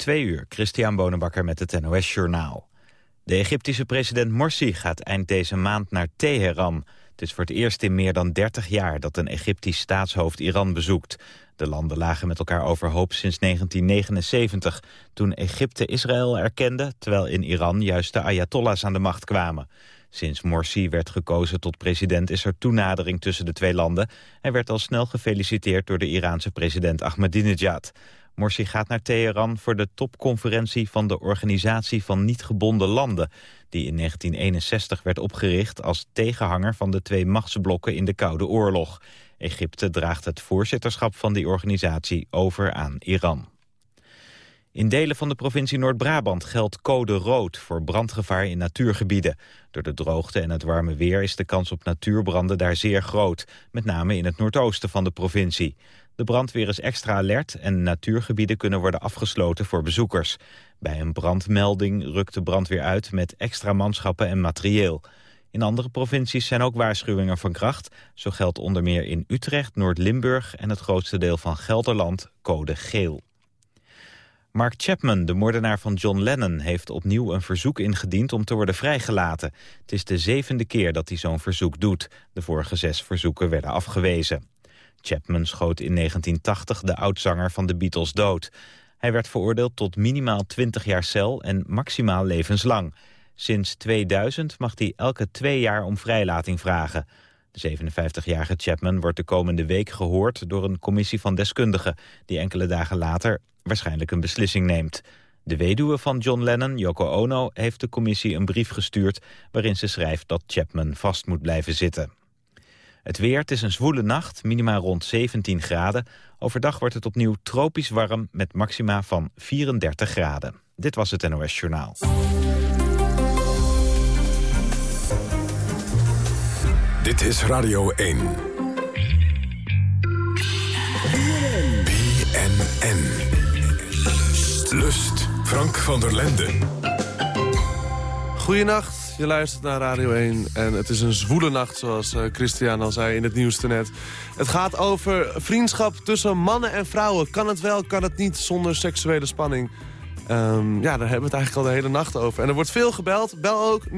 Twee uur, Christian Bonenbakker met het NOS Journaal. De Egyptische president Morsi gaat eind deze maand naar Teheran. Het is voor het eerst in meer dan 30 jaar dat een Egyptisch staatshoofd Iran bezoekt. De landen lagen met elkaar overhoop sinds 1979... toen Egypte Israël erkende, terwijl in Iran juist de Ayatollahs aan de macht kwamen. Sinds Morsi werd gekozen tot president is er toenadering tussen de twee landen. Hij werd al snel gefeliciteerd door de Iraanse president Ahmadinejad. Morsi gaat naar Teheran voor de topconferentie van de Organisatie van Niet Gebonden Landen, die in 1961 werd opgericht als tegenhanger van de twee machtsblokken in de Koude Oorlog. Egypte draagt het voorzitterschap van die organisatie over aan Iran. In delen van de provincie Noord-Brabant geldt code rood voor brandgevaar in natuurgebieden. Door de droogte en het warme weer is de kans op natuurbranden daar zeer groot, met name in het noordoosten van de provincie. De brandweer is extra alert en natuurgebieden kunnen worden afgesloten voor bezoekers. Bij een brandmelding rukt de brandweer uit met extra manschappen en materieel. In andere provincies zijn ook waarschuwingen van kracht. Zo geldt onder meer in Utrecht, Noord-Limburg en het grootste deel van Gelderland code geel. Mark Chapman, de moordenaar van John Lennon, heeft opnieuw een verzoek ingediend om te worden vrijgelaten. Het is de zevende keer dat hij zo'n verzoek doet. De vorige zes verzoeken werden afgewezen. Chapman schoot in 1980 de oudzanger van de Beatles dood. Hij werd veroordeeld tot minimaal 20 jaar cel en maximaal levenslang. Sinds 2000 mag hij elke twee jaar om vrijlating vragen. De 57-jarige Chapman wordt de komende week gehoord door een commissie van deskundigen... die enkele dagen later waarschijnlijk een beslissing neemt. De weduwe van John Lennon, Yoko Ono, heeft de commissie een brief gestuurd... waarin ze schrijft dat Chapman vast moet blijven zitten. Het weer, het is een zwoele nacht, minima rond 17 graden. Overdag wordt het opnieuw tropisch warm met maxima van 34 graden. Dit was het NOS Journaal. Dit is Radio 1. BNN. Lust. Frank van der Lenden. Goedenacht, je luistert naar Radio 1 en het is een zwoele nacht zoals uh, Christian al zei in het nieuws net. Het gaat over vriendschap tussen mannen en vrouwen. Kan het wel, kan het niet zonder seksuele spanning? Um, ja, daar hebben we het eigenlijk al de hele nacht over. En er wordt veel gebeld. Bel ook 0800-1121.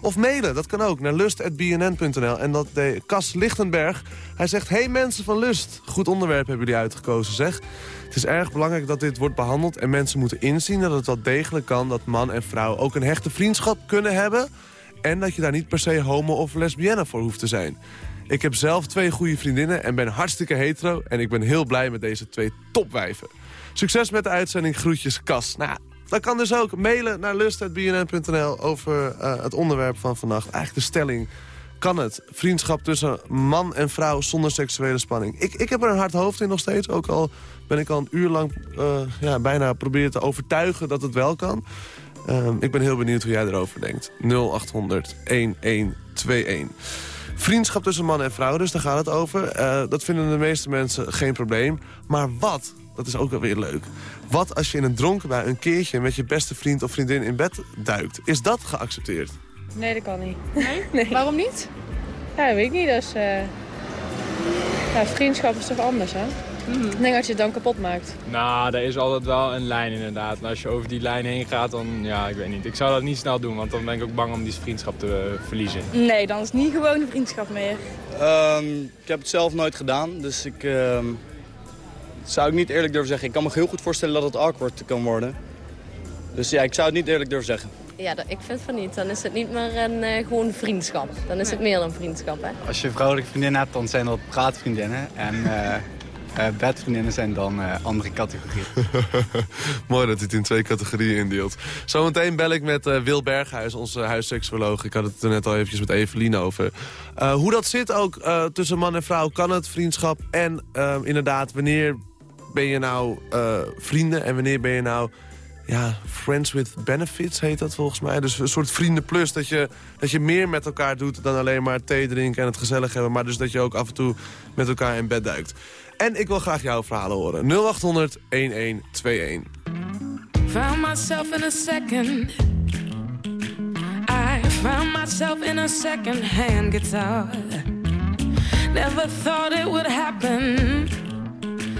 Of mailen, dat kan ook, naar lust.bnn.nl. En dat deed Cas Lichtenberg. Hij zegt, hey mensen van Lust. Goed onderwerp hebben jullie uitgekozen, zeg. Het is erg belangrijk dat dit wordt behandeld. En mensen moeten inzien dat het wel degelijk kan... dat man en vrouw ook een hechte vriendschap kunnen hebben. En dat je daar niet per se homo of lesbienne voor hoeft te zijn. Ik heb zelf twee goede vriendinnen en ben hartstikke hetero. En ik ben heel blij met deze twee topwijven. Succes met de uitzending. Groetjes, Kas. Nou, dat kan dus ook. Mailen naar lust.bnn.nl over uh, het onderwerp van vannacht. Eigenlijk de stelling. Kan het? Vriendschap tussen man en vrouw zonder seksuele spanning. Ik, ik heb er een hard hoofd in nog steeds. Ook al ben ik al een uur lang uh, ja, bijna proberen te overtuigen dat het wel kan. Uh, ik ben heel benieuwd hoe jij erover denkt. 0800 1121. Vriendschap tussen man en vrouw, dus daar gaat het over. Uh, dat vinden de meeste mensen geen probleem. Maar wat dat is ook wel weer leuk. Wat als je in een dronkenbui een keertje met je beste vriend of vriendin in bed duikt? Is dat geaccepteerd? Nee, dat kan niet. Nee? Waarom niet? Ja, weet ik niet. Dus, uh... ja, vriendschap is toch anders, hè? Mm Ik denk dat je het dan kapot maakt. Nou, er is altijd wel een lijn inderdaad. En als je over die lijn heen gaat, dan ja, ik weet niet. Ik zou dat niet snel doen, want dan ben ik ook bang om die vriendschap te uh, verliezen. Nee, dan is het niet gewoon een vriendschap meer. Um, ik heb het zelf nooit gedaan, dus ik... Uh zou ik niet eerlijk durven zeggen. Ik kan me heel goed voorstellen dat het awkward kan worden. Dus ja, ik zou het niet eerlijk durven zeggen. Ja, ik vind van niet. Dan is het niet meer een uh, gewoon vriendschap. Dan is het meer dan vriendschap, hè. Als je vrouwelijke vriendinnen hebt, dan zijn dat praatvriendinnen. En uh, uh, bedvriendinnen zijn dan andere categorieën. Mooi dat hij het in twee categorieën indeelt. Zometeen bel ik met Wil Berghuis, onze huisseksuoloog. Ik had het er net al eventjes met Evelien over. hoe dat zit ook tussen man en vrouw, kan het vriendschap en inderdaad wanneer ben je nou uh, vrienden en wanneer ben je nou... Ja, friends with benefits heet dat volgens mij. Dus een soort vrienden plus. Dat je, dat je meer met elkaar doet dan alleen maar thee drinken en het gezellig hebben. Maar dus dat je ook af en toe met elkaar in bed duikt. En ik wil graag jouw verhalen horen. 0800 1121. Found myself in a second. I found myself in a second hand guitar. Never thought it would happen.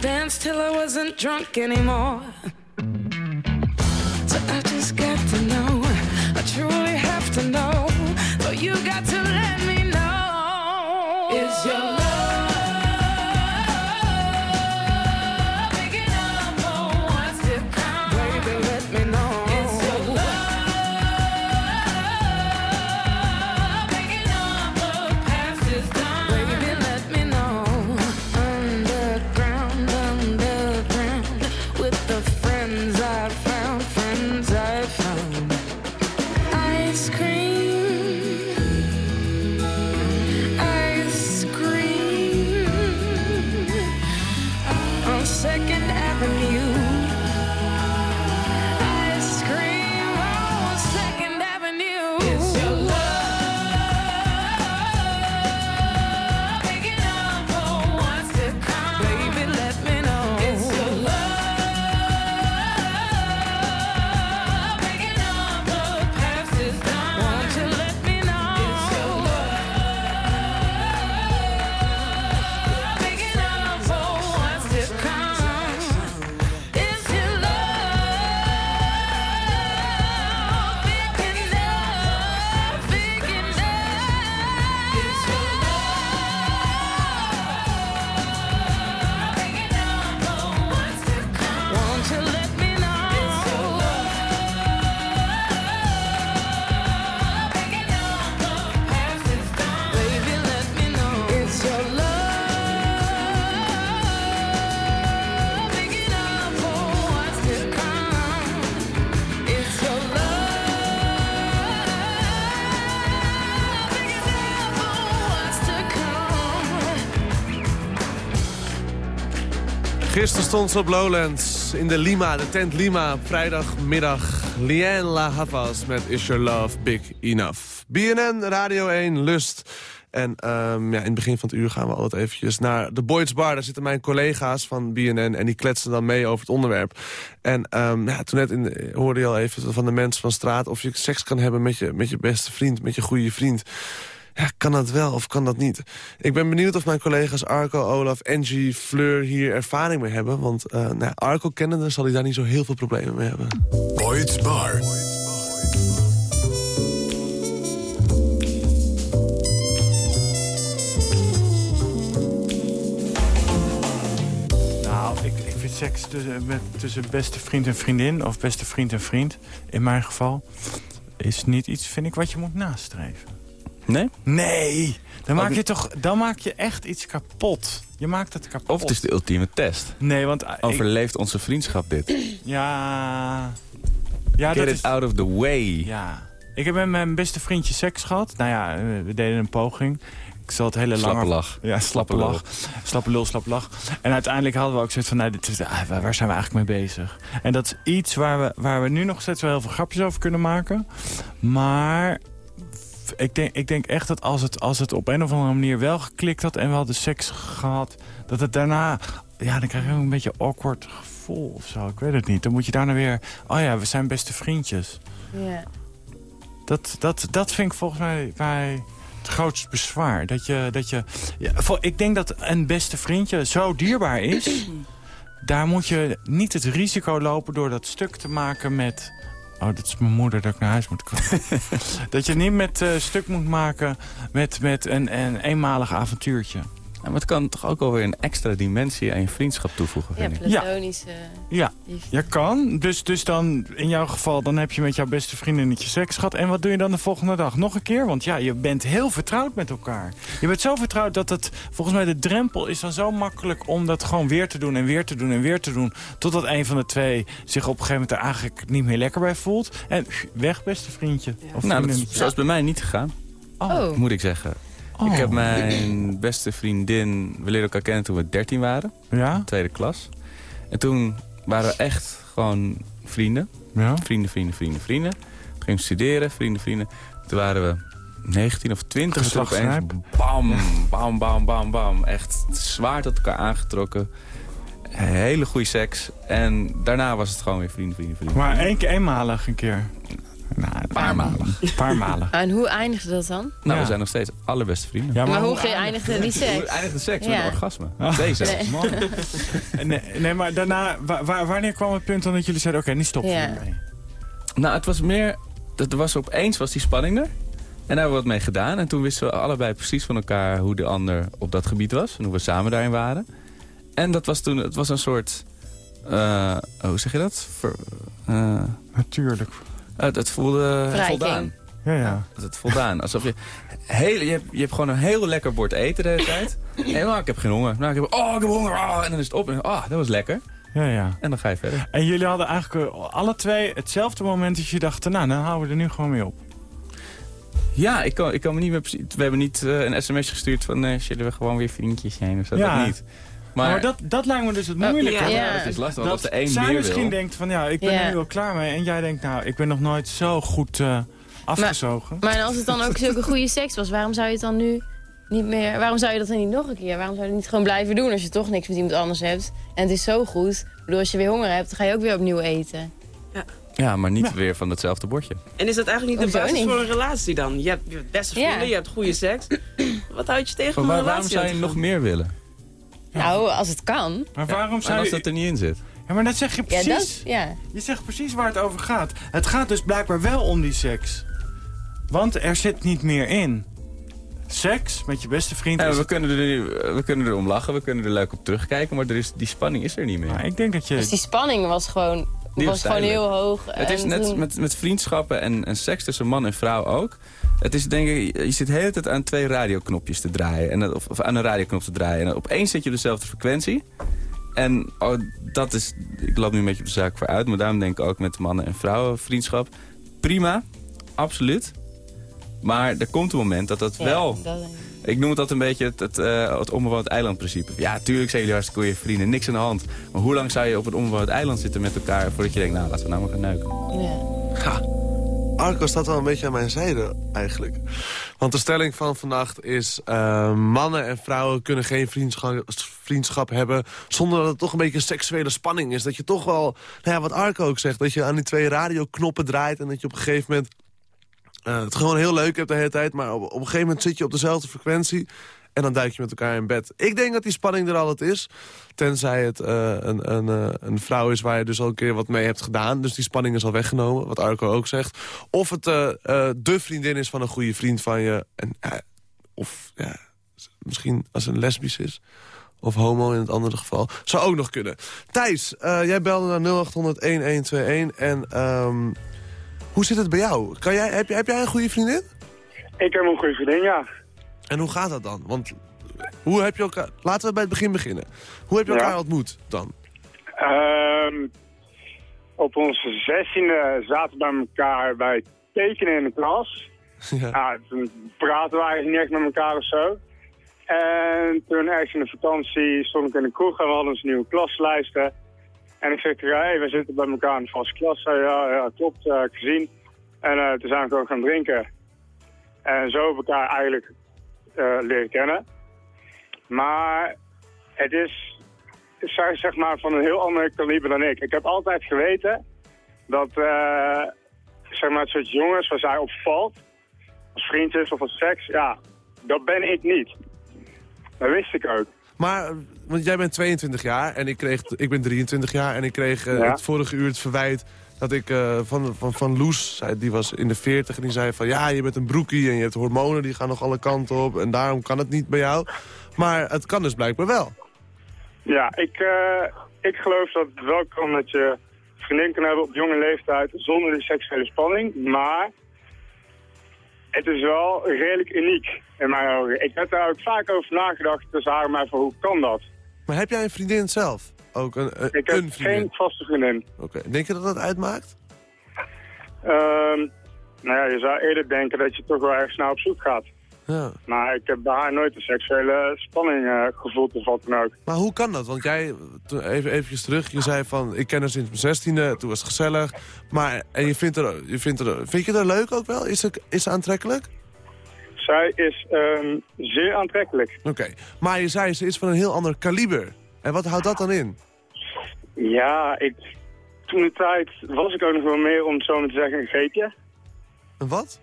Danced till I wasn't drunk anymore. So I just got Gisteren stond ze op Lowlands in de Lima, de tent Lima, vrijdagmiddag. Liane La Havas met Is Your Love Big Enough. BNN, Radio 1, Lust. En ehm, ja, in het begin van het uur gaan we altijd eventjes naar de Boyd's Bar. Daar zitten mijn collega's van BNN en die kletsen dan mee over het onderwerp. En ehm, ja, toen net hoorde je al even van de mensen van straat... of je seks kan hebben met je, met je beste vriend, met je goede vriend. Ja, kan dat wel of kan dat niet? Ik ben benieuwd of mijn collega's Arco, Olaf, Angie, Fleur hier ervaring mee hebben. Want uh, nou, Arco kennende zal hij daar niet zo heel veel problemen mee hebben. Boyd's Bar. Nou, ik, ik vind seks tussen, met, tussen beste vriend en vriendin... of beste vriend en vriend, in mijn geval... is niet iets, vind ik, wat je moet nastreven. Nee? Nee! Dan maak je toch dan maak je echt iets kapot. Je maakt het kapot. Of het is de ultieme test. Nee, want... Overleeft onze vriendschap dit? Ja... ja Get dat it is... out of the way. Ja. Ik heb met mijn beste vriendje seks gehad. Nou ja, we deden een poging. Ik zal het hele lange... Slappe lach. Ja, slappe lach. Slappe lul, slappe lach. En uiteindelijk hadden we ook zoiets van... Nou, dit is, ah, waar zijn we eigenlijk mee bezig? En dat is iets waar we, waar we nu nog steeds wel heel veel grapjes over kunnen maken. Maar ik denk, ik denk echt dat als het, als het op een of andere manier wel geklikt had... en we hadden seks gehad, dat het daarna... Ja, dan krijg je ook een beetje awkward gevoel of zo. Ik weet het niet. Dan moet je daarna weer... Oh ja, we zijn beste vriendjes. Ja. Dat, dat, dat vind ik volgens mij bij het grootste bezwaar. Dat je, dat je, ja, ik denk dat een beste vriendje zo dierbaar is... daar moet je niet het risico lopen door dat stuk te maken met... Oh, dat is mijn moeder dat ik naar huis moet komen. dat je niet met uh, stuk moet maken met, met een, een eenmalig avontuurtje. Ja, maar het kan toch ook alweer een extra dimensie aan je vriendschap toevoegen, Ja, vind ik. platonische... Ja, je kan. Dus, dus dan, in jouw geval, dan heb je met jouw beste vriendinnetje seks gehad. En wat doe je dan de volgende dag? Nog een keer? Want ja, je bent heel vertrouwd met elkaar. Je bent zo vertrouwd dat het, volgens mij de drempel is dan zo makkelijk... om dat gewoon weer te doen en weer te doen en weer te doen. Totdat een van de twee zich op een gegeven moment er eigenlijk niet meer lekker bij voelt. En weg, beste vriendje. Of Nou, dat vriendin. is, zo is bij mij niet gegaan, Oh. moet ik zeggen. Ik heb mijn beste vriendin... We leerden elkaar kennen toen we 13 waren. Ja? Tweede klas. En toen waren we echt gewoon vrienden. Ja? Vrienden, vrienden, vrienden, vrienden. Toen gingen we studeren, vrienden, vrienden. Toen waren we 19 of 20. en toen opeens Geslachtsrijp. Bam, bam, bam, bam, bam. Echt zwaar tot elkaar aangetrokken. Hele goede seks. En daarna was het gewoon weer vrienden, vrienden, vrienden. Maar één keer eenmalig een keer. Nou, een paar malen. Een paar malen. En hoe eindigde dat dan? Nou, Ja. we zijn nog steeds allerbeste vrienden. Ja, Maar, hoe eindigde die seks? Hoe eindigt de seks? Ja. Met een orgasme. Deze. Nee. Nee, nee, maar daarna, wa- wa- wanneer kwam het punt dan dat jullie zeiden, oké, nu stoppen we Ja. ermee? Nou, het was meer... Dat er was opeens was die spanning er. En daar hebben we wat mee gedaan. En toen wisten we allebei precies van elkaar hoe de ander op dat gebied was. En hoe we samen daarin waren. En dat was toen... Het was een soort... eh, hoe zeg je dat? Ver- eh, Natuurlijk. Het, het voelde Verrijking. voldaan. Ja, ja. Het, het voldaan. Alsof je... Hele, je, hebt, je hebt gewoon een heel lekker bord eten de hele tijd. Nee, maar ik heb geen honger. Nou, ik heb, oh, ik heb honger. Oh, en dan is het op. En, oh, dat was lekker. Ja, ja. En dan ga je verder. En jullie hadden eigenlijk eh, alle twee hetzelfde moment dat je dacht, nou, dan houden we er nu gewoon mee op. Ja, ik kan, ik kan me niet meer precies... We hebben niet eh, een sms gestuurd van... eh zullen we gewoon weer vriendjes zijn of zo? Ja. Dat niet. Maar, Maar, dat, dat lijkt me dus het moeilijke. ja. ja, dat is lastig. Want als de een zij meer misschien wil... denkt van, ja, ik ben Ja. er nu al klaar mee. En jij denkt, nou, ik ben nog nooit zo goed eh, afgezogen. Maar als het dan ook zulke goede seks was, waarom zou je het dan nu niet meer... Waarom zou je dat dan niet nog een keer? Waarom zou je het niet gewoon blijven doen als je toch niks met iemand anders hebt? En het is zo goed. Ik bedoel, als je weer honger hebt, dan ga je ook weer opnieuw eten. Ja, maar niet weer van hetzelfde bordje. En is dat eigenlijk niet de Hoezo basis niet? voor een relatie dan? Je hebt, beste vrienden, Ja. je hebt goede seks. Wat houd je tegen Maar om een waar- waarom relatie zou je nog meer willen? Nou, als het kan. Maar waarom En zou als je... dat er niet in zit? Ja, maar dat zeg je Ja, precies. dat, ja. Je zegt precies waar het over gaat. Het gaat dus blijkbaar wel om die seks. Want er zit niet meer in. Seks met je beste vriend Ja, is we, het- kunnen er, we kunnen er om lachen, we kunnen er leuk op terugkijken... maar er is, die spanning is er niet meer. Maar ik denk dat je... Dus die spanning was gewoon, Die was gewoon heel hoog. Het is net toen- met, met vriendschappen en, en seks tussen man en vrouw ook. Het is denk ik, je zit de hele tijd aan twee radioknopjes te draaien. En, of, of aan een radioknop te draaien. En opeens zit je op dezelfde frequentie. En oh, dat is, ik loop nu een beetje op de zaak vooruit. Maar daarom denk ik ook met mannen en vrouwen vriendschap. Prima, absoluut. Maar er komt een moment dat dat Ja, wel... dat- Ik noem het altijd een beetje het, het, eh, het onbewoond eilandprincipe. Ja, tuurlijk zijn jullie hartstikke goede vrienden, niks aan de hand. Maar hoe lang zou je op het onbewoond eiland zitten met elkaar... voordat je denkt, nou, laten we nou maar gaan neuken? ja. Arco staat wel een beetje aan mijn zijde eigenlijk. Want de stelling van vannacht is... eh, mannen en vrouwen kunnen geen vriendschap, vriendschap hebben... zonder dat het toch een beetje een seksuele spanning is. Dat je toch wel, nou ja, wat Arco ook zegt... dat je aan die twee radioknoppen draait... en dat je op een gegeven moment eh, het gewoon heel leuk hebt de hele tijd... maar op, een gegeven moment zit je op dezelfde frequentie... en dan duik je met elkaar in bed. Ik denk dat die spanning er altijd is. Tenzij het eh, een, een, eh, een vrouw is waar je dus al een keer wat mee hebt gedaan. Dus die spanning is al weggenomen, wat Arco ook zegt. Of het eh, de vriendin is van een goede vriend van je. En, of ja, misschien als een lesbisch is. Of homo in het andere geval. Zou ook nog kunnen. Thijs, jij belde naar 0800-1121. En ehm, hoe zit het bij jou? Kan jij, heb, jij- heb jij een goede vriendin? Ik heb een goede vriendin, ja. En hoe gaat dat dan? Want hoe heb je elkaar... Laten we bij het begin beginnen. Hoe heb je Ja. elkaar ontmoet dan? Ehm, op onze zestiende zaten we bij elkaar bij tekenen in de klas. Ja. Ja, toen praten we eigenlijk niet echt met elkaar of zo. En toen ergens in de vakantie stond ik in de kroeg en we hadden onze nieuwe klaslijsten. En ik zeg hey, we zitten bij elkaar in de vaste klas. Zij, ja, ja, klopt, eh, gezien. En eh, toen zijn we gewoon gaan drinken. En zo hebben elkaar eigenlijk eh, leren kennen. Maar het is, zeg, zeg maar, van een heel ander kaliber dan ik. Ik heb altijd geweten dat, zeg maar, het soort jongens waar zij op valt, als vriendjes of als seks, ja, dat ben ik niet. Dat wist ik ook. Maar, want jij bent 22 jaar en ik, kreeg, ik ben 23 jaar... en ik kreeg eh, Ja. het vorige uur het verwijt dat ik eh, van, van, van Loes... zei- die was in de 40 en die zei van... ja, je bent een broekie en je hebt hormonen, die gaan nog alle kanten op... en daarom kan het niet bij jou. Maar het kan dus blijkbaar wel. Ja, ik, eh, ik geloof dat het wel kan dat je vriendin kan hebben op jonge leeftijd zonder die seksuele spanning. Maar het is wel redelijk uniek in mijn ogen. Ik heb daar ook vaak over nagedacht tussen haar en mij van hoe kan dat? Maar heb jij een vriendin zelf? Ook een, een, Ik heb een vriendin? geen vaste vriendin. Oké, denk je dat dat uitmaakt? Ehm, nou ja, je zou eerder denken dat je toch wel erg snel op zoek gaat. Ja. Maar ik heb bij haar nooit een seksuele spanning eh, gevoeld of wat dan ook. Maar hoe kan dat? Want jij, even eventjes terug, je zei van... ik ken haar sinds mijn zestiende, toen was het gezellig. Maar, en je vindt, er, je vindt, er, vind je haar leuk ook wel? Is ze, is ze aantrekkelijk? Zij is ehm, zeer aantrekkelijk. Oké. Maar je zei, ze is van een heel ander kaliber. En wat houdt dat dan in? Ja, ik, toen de tijd was ik ook nog wel meer, om het zo maar te zeggen, een geetje. Een wat?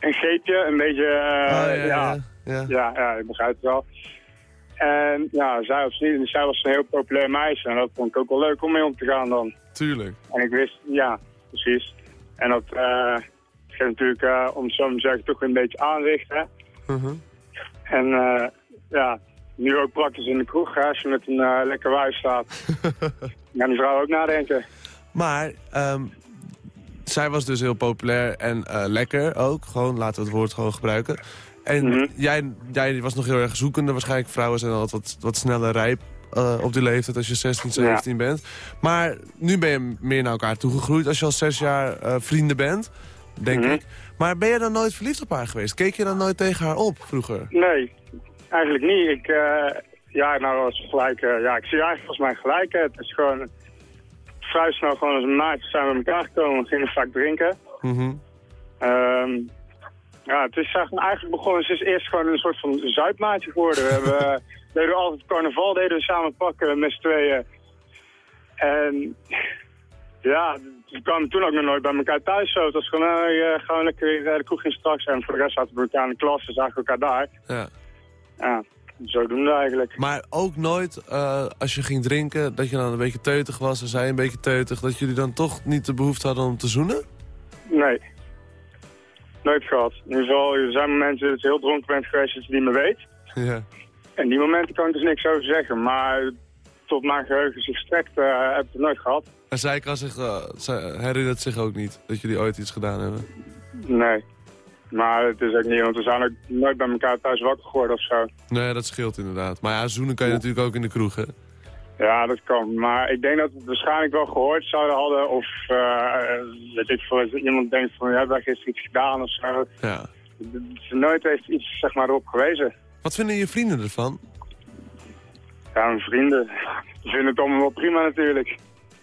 Een geetje, een beetje, eh, Ah, ja, ja, ja, ja, ja. ja, ik begrijp het wel. En ja, zij was, niet, zij was een heel populair meisje en dat vond ik ook wel leuk om mee om te gaan dan. Tuurlijk. En ik wist, ja, precies. En dat eh geeft natuurlijk, eh, om zo te zeggen, toch een beetje aanrichten. Mhm. En eh, ja, nu ook praktisch in de kroeg, hè, als je met een eh, lekker wijf staat. gaan die vrouwen ook nadenken. Maar ehm, zij was dus heel populair en lekker ook. Gewoon, laten we het woord gewoon gebruiken. En Mhm. jij, jij was nog heel erg zoekende. Waarschijnlijk vrouwen zijn altijd wat, wat sneller rijp op die leeftijd als je 16, 17 bent. Maar nu ben je meer naar elkaar toegegroeid als je al zes jaar vrienden bent. Denk Mhm. ik. Maar ben je dan nooit verliefd op haar geweest? Keek je dan nooit tegen haar op vroeger? Nee, eigenlijk niet. Ik, eh, ja, nou als gelijk, eh, ja, ik zie eigenlijk als mij gelijk. Het is gewoon vrij snel gewoon als een maatje zijn we met elkaar gekomen. We gingen vaak drinken. Mhm. Ehm, ja, het is eigenlijk begonnen. Het is eerst gewoon een soort van zuipmaatje geworden. We hebben, eh, deden we altijd carnaval, deden we samen pakken met z'n tweeën. En ja, we kwamen toen ook nog nooit bij elkaar thuis zo. Het was gewoon, eh, gewoon lekker weer eh, de kroeg in straks. En voor de rest zaten we elkaar in de klas en zagen elkaar daar. Ja. Ja, zo doen we eigenlijk. Maar ook nooit, eh, als je ging drinken, dat je dan een beetje teutig was en zij een beetje teutig, dat jullie dan toch niet de behoefte hadden om te zoenen? Nee. Nooit gehad. In ieder geval, er zijn momenten dat je heel dronken bent geweest dat je het niet meer weet. Ja. En die momenten kan ik dus niks over zeggen. Maar tot mijn geheugen zich strekt, eh, heb ik het nooit gehad. En zij, kan zich, eh, zij herinnert zich ook niet dat jullie ooit iets gedaan hebben. Nee. Maar het is ook niet, want we zijn ook nooit bij elkaar thuis wakker geworden of zo. Nee, dat scheelt inderdaad. Maar ja, zoenen kan je natuurlijk ook in de kroeg, hè? Ja, dat kan. Maar ik denk dat we het waarschijnlijk wel gehoord zouden hadden. Of eh, weet ik veel, als iemand denkt van, ja, wij gisteren iets gedaan of zo. Ja. Ze nooit heeft iets, zeg maar, erop gewezen. Wat vinden je vrienden ervan? Ja, mijn vrienden, die vinden het allemaal wel prima natuurlijk.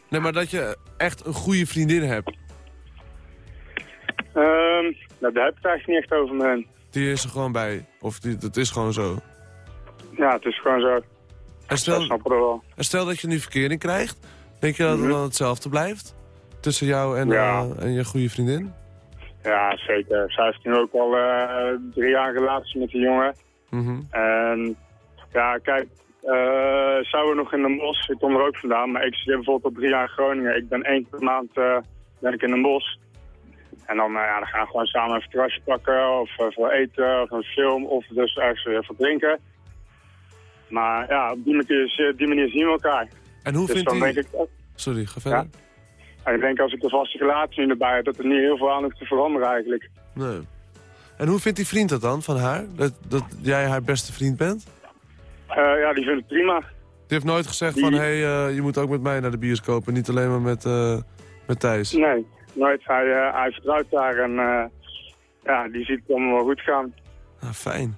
Nee, maar dat je echt een goede vriendin hebt. Nou, daar heb ik het eigenlijk niet echt over met hen. Die is er gewoon bij. Of die, dat is gewoon zo. Ja, het is gewoon zo. En stel, Dat snappen we wel. en stel dat je nu verkering krijgt. Denk je dat het Mhm. dan hetzelfde blijft? Tussen jou en, Ja. eh, en je goede vriendin? Ja, zeker. Zij heeft nu ook al eh, drie jaar relatie met die jongen. Mhm. En ja, kijk, eh zij woont nog in Den Bosch. Ik kom er ook vandaan. Maar ik zit bijvoorbeeld al drie jaar in Groningen. Ik ben één per maand eh, ben ik in Den Bosch. En dan, eh, ja, dan gaan we gewoon samen een terrasje pakken. Of eh, voor eten, of een film. Of dus ergens weer voor drinken. Maar ja, op die manier, die manier zien we elkaar. En hoe dus vindt ik, Sorry, ga verder. en ik denk als ik de vaste relatie erbij heb, dat er niet heel veel aan hoeft te veranderen eigenlijk. Nee. En hoe vindt die vriend dat dan, van haar? Dat, dat jij haar beste vriend bent? Eh, ja, die vindt het prima. Die heeft nooit gezegd Die- van... hé, hey, eh, je moet ook met mij naar de bioscoop en niet alleen maar met, eh, met Thijs. Nee, nooit. Hij, hij vertrouwt daar en ja, die ziet het allemaal wel goed gaan. Ah, fijn.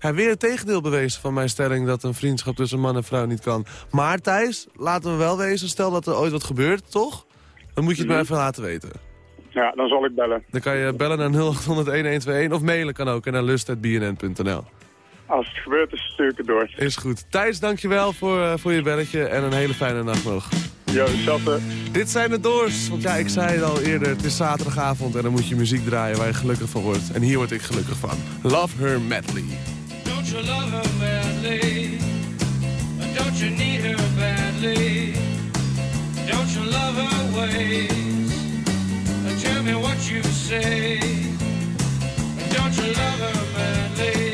Ja, weer het tegendeel bewezen van mijn stelling dat een vriendschap tussen man en vrouw niet kan. Maar Thijs, laten we wel wezen, stel dat er ooit wat gebeurt, toch? Dan moet je het Mhm. maar even laten weten. Ja, dan zal ik bellen. Dan kan je bellen naar 0800-1121 of mailen kan ook en naar lust.bnn.nl. Als het gebeurt, is stuur het door. Is goed. Thijs, dankjewel voor, eh, voor je belletje en een hele fijne nacht nog. Yo, hetzelfde. Dit zijn de Doors, want ja, ik zei het al eerder, het is zaterdagavond en dan moet je muziek draaien waar je gelukkig van wordt. En hier word ik gelukkig van. Love Her Madly. Don't you love her badly? Don't you need her badly? Don't you love her ways? Tell me what you say. Don't you love her badly?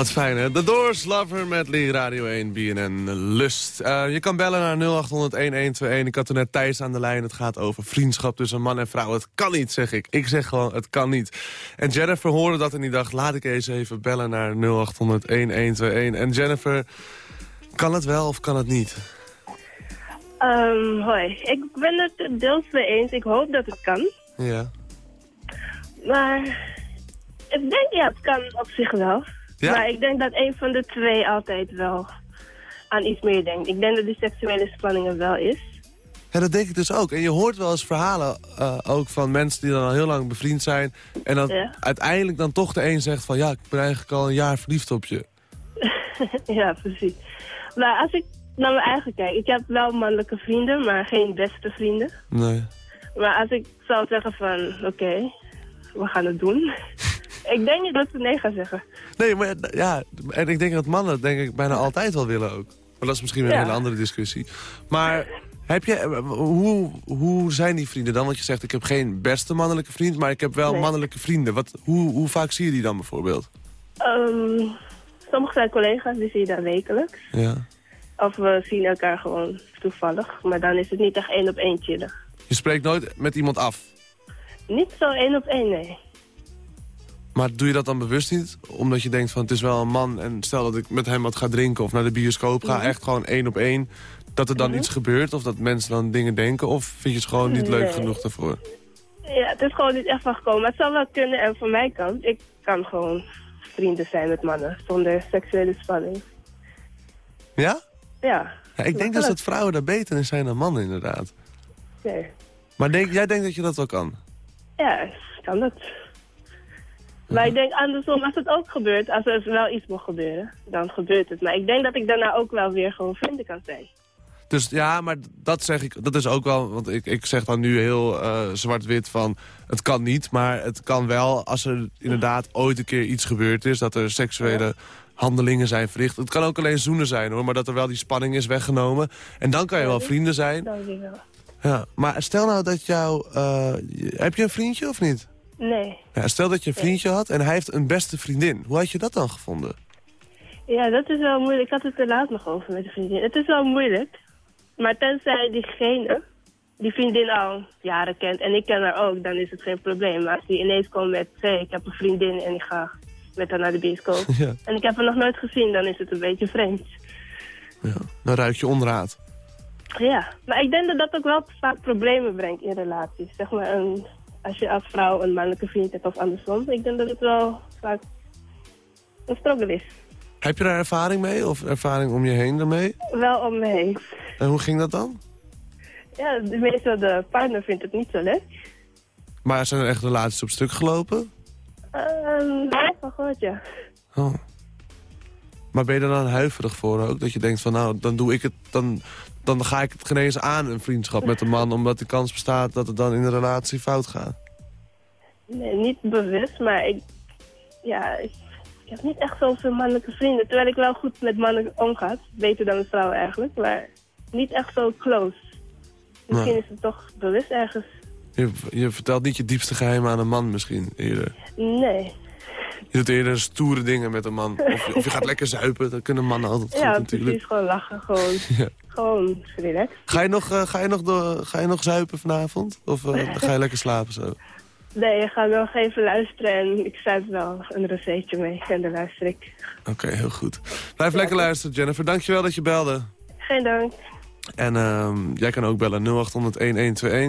Wat fijn hè. The Doors, Lover Medley, Radio 1, BNN, Lust. Eh, je kan bellen naar 0800-1121. Ik had er net Thijs aan de lijn. Het gaat over vriendschap tussen man en vrouw. Het kan niet, zeg ik. Ik zeg gewoon, het kan niet. En Jennifer hoorde dat en die dacht, laat ik eens even bellen naar 0800-1121. En Jennifer, kan het wel of kan het niet? Ehm, hoi, ik ben het er deels mee eens. Ik hoop dat het kan. Ja. Maar ik denk, ja, het kan op zich wel. Ja? Maar ik denk dat een van de twee altijd wel aan iets meer denkt. Ik denk dat die seksuele spanning er wel is. Ja, dat denk ik dus ook. En je hoort wel eens verhalen eh, ook van mensen die dan al heel lang bevriend zijn. En dan Ja. uiteindelijk dan toch de een zegt van... ja, ik ben eigenlijk al een jaar verliefd op je. ja, precies. Maar als ik naar mijn eigen kijk, ik heb wel mannelijke vrienden, maar geen beste vrienden. Nee. Maar als ik zou zeggen van, oké, we gaan het doen. Ik denk niet dat ze nee gaan zeggen. Nee, maar ja, en ik denk dat mannen denk ik bijna altijd wel willen ook. Maar dat is misschien weer een hele andere discussie. Maar heb je, hoe, hoe zijn die vrienden dan? Want je zegt, ik heb geen beste mannelijke vriend, maar ik heb wel Nee. mannelijke vrienden. Wat, hoe, hoe vaak zie je die dan bijvoorbeeld? Ehm sommige zijn collega's, die zie je dan wekelijks. Ja. Of we zien elkaar gewoon toevallig. Maar dan is het niet echt één op één chillen. Je spreekt nooit met iemand af. Niet zo één op één, nee. Maar doe je dat dan bewust niet? Omdat je denkt van het is wel een man en stel dat ik met hem wat ga drinken of naar de bioscoop ga, Mhm. echt gewoon één op één. Dat er dan Mhm. iets gebeurt of dat mensen dan dingen denken of vind je het gewoon niet leuk genoeg daarvoor? Ja, het is gewoon niet echt van gekomen. Maar het zou wel kunnen en van mijn kant, ik kan gewoon vrienden zijn met mannen. Zonder seksuele spanning. Ja? Ja. ja ik denk dus dat vrouwen daar beter in zijn dan mannen inderdaad. Nee. Maar denk, jij denkt dat je dat wel kan? Ja, kan dat. Maar ik denk andersom, als het ook gebeurt, als er wel iets mag gebeuren, dan gebeurt het. Maar ik denk dat ik daarna ook wel weer gewoon vrienden kan zijn. Dus ja, maar dat zeg ik, dat is ook wel, want ik, ik zeg dan nu heel eh, zwart-wit van, het kan niet, maar het kan wel als er inderdaad ooit een keer iets gebeurd is, dat er seksuele handelingen zijn verricht. Het kan ook alleen zoenen zijn hoor, maar dat er wel die spanning is weggenomen. En dan kan je wel vrienden zijn. Ja, maar stel nou dat jou, eh, heb je een vriendje of niet? Nee. Ja, stel dat je een vriendje had en hij heeft een beste vriendin. Hoe had je dat dan gevonden? Ja, dat is wel moeilijk. Ik had het er laatst nog over met een vriendin. Het is wel moeilijk. Maar tenzij diegene die vriendin al jaren kent en ik ken haar ook, dan is het geen probleem. Maar als die ineens komt met, hé, ik heb een vriendin en ik ga met haar naar de bioscoop. Ja. En ik heb haar nog nooit gezien, dan is het een beetje vreemd. Dan ruik je onraad. Ja, maar ik denk dat dat ook wel vaak problemen brengt in relaties. Zeg maar, een, als je als vrouw een mannelijke vriend hebt of andersom. Ik denk dat het wel vaak een struggle is. Heb je daar ervaring mee of ervaring om je heen daarmee? Wel om me heen. En hoe ging dat dan? Ja, de meestal de partner vindt het niet zo leuk. Maar zijn er echt relaties op stuk gelopen? Ehm ja, van gehoord, ja. Oh. Maar ben je er dan huiverig voor ook? Dat je denkt van nou, dan doe ik het, dan, dan ga ik het genezen aan een vriendschap met een man... omdat de kans bestaat dat het dan in een relatie fout gaat. Nee, niet bewust, maar ik, ja, ik, ik heb niet echt zoveel mannelijke vrienden. Terwijl ik wel goed met mannen omga. Beter dan met vrouwen eigenlijk, maar niet echt zo close. Misschien is het toch bewust ergens. Je, je vertelt niet je diepste geheimen aan een man misschien eerder. Nee. Je doet eerder stoere dingen met een man. Of, je- of je gaat lekker zuipen, dat kunnen mannen altijd goed ja, natuurlijk. precies. Gewoon lachen. Gewoon, Ja. Gewoon relaxed. Ga je nog, eh, ga je nog, door, ga je nog zuipen vanavond? Of eh, ga je lekker slapen zo? Nee, ik ga nog even luisteren en ik zet wel een receetje mee. En dan luister ik. Oké, heel goed. Blijf lekker luisteren, Jennifer. Dankjewel dat je belde. Geen dank. En ehm, jij kan ook bellen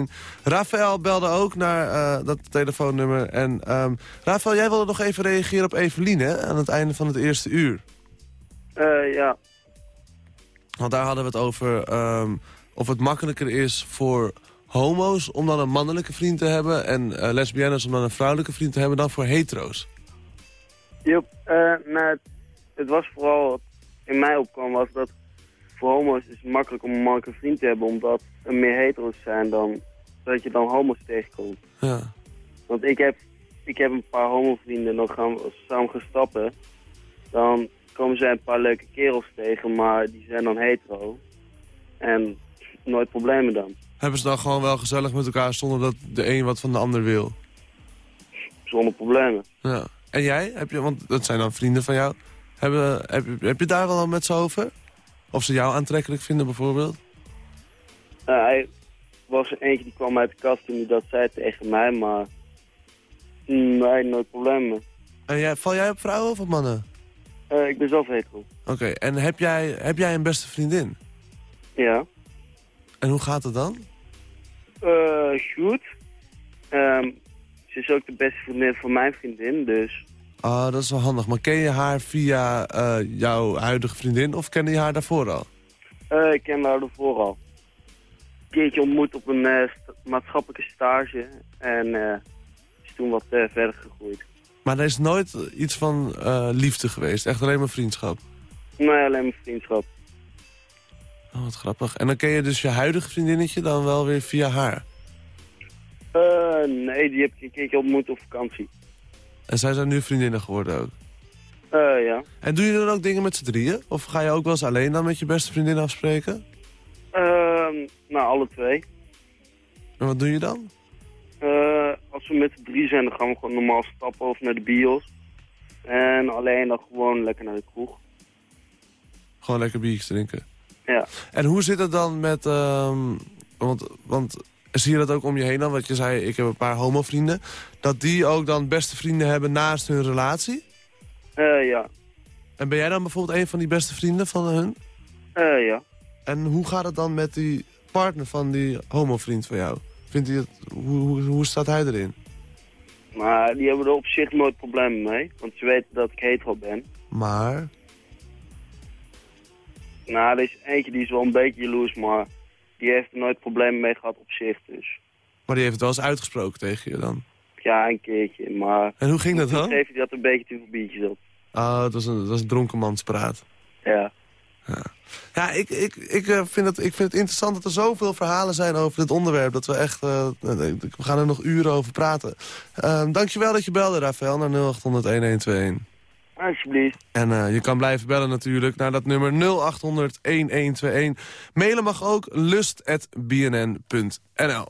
0800-1121. Rafael belde ook naar eh, dat telefoonnummer. En ehm, Rafael, jij wilde nog even reageren op Eveline aan het einde van het eerste uur. Eh, ja. Want daar hadden we het over ehm, of het makkelijker is voor homo's om dan een mannelijke vriend te hebben... en eh, lesbiennes om dan een vrouwelijke vriend te hebben dan voor hetero's. Joep, nou, het, het was vooral wat in mij opkwam was dat voor homo's is het makkelijk om een mannelijke vriend te hebben, omdat er meer hetero's zijn dan dat je dan homo's tegenkomt. Ja. Want ik heb, ik heb een paar homovrienden en dan gaan we samen gaan stappen. Dan komen zij een paar leuke kerels tegen, maar die zijn dan hetero. En nooit problemen dan. Hebben ze dan gewoon wel gezellig met elkaar zonder dat de een wat van de ander wil? Zonder problemen. Ja. En jij? Heb je, want dat zijn dan vrienden van jou. Hebben, heb, je, heb je daar wel met ze over? Of ze jou aantrekkelijk vinden bijvoorbeeld? Hij was er eentje die kwam uit de kast en die dat zei tegen mij, maar nee, nooit problemen. En jij, val jij op vrouwen of op mannen? Eh, ik ben zelf hetero. Oké, en heb jij, heb jij een beste vriendin? Ja. En hoe gaat het dan? Eh, goed. Ehm, ze is ook de beste vriendin van mijn vriendin, dus... Ah, dat is wel handig. Maar ken je haar via eh, jouw huidige vriendin of kende je haar daarvoor al? Eh, ik ken haar ervoor al. Een keertje ontmoet op een st- maatschappelijke stage en is toen wat verder gegroeid. Maar er is nooit iets van eh, liefde geweest, echt alleen maar vriendschap. Nee, alleen maar vriendschap. Oh, wat grappig. En dan ken je dus je huidige vriendinnetje dan wel weer via haar. Eh, nee, die heb ik een keertje ontmoet op vakantie. En zij zijn nu vriendinnen geworden ook. Eh, ja. En doe je dan ook dingen met z'n drieën? Of ga je ook wel eens alleen dan met je beste vriendin afspreken? Ehm, nou, alle twee. En wat doe je dan? Als we met z'n drie zijn, dan gaan we gewoon normaal stappen of naar de bios. En alleen dan gewoon lekker naar de kroeg. Gewoon lekker biertjes drinken. Ja. En hoe zit het dan met... ehm, want, want zie je dat ook om je heen dan? Wat je zei, ik heb een paar homovrienden. Dat die ook dan beste vrienden hebben naast hun relatie? Eh, ja. En ben jij dan bijvoorbeeld een van die beste vrienden van hun? Eh, ja. En hoe gaat het dan met die partner van die homovriend van jou? Vindt hij het, hoe, hoe, hoe staat hij erin? Maar die hebben er op zich nooit problemen mee. Want ze weten dat ik hetero ben. Maar... Nou, er is eentje die is wel een beetje jaloers, maar die heeft er nooit problemen mee gehad op zich. Dus Maar die heeft het wel eens uitgesproken tegen je dan? ja, een keertje. Maar En hoe ging dat dan? Heeft hij dat een beetje te veel biertjes op. Oh, dat was een, dat was een dronkenmanspraat. Ja. Ja, ik, ik, ik, eh, vind het, ik vind het interessant dat er zoveel verhalen zijn over dit onderwerp. Dat we echt, eh, we gaan er nog uren over praten. Uh, dankjewel dat je belde, Rafael, naar 0800-1121. Alsjeblieft. En eh, je kan blijven bellen natuurlijk naar dat nummer 0800-1121. Mailen mag ook lust.bnn.nl.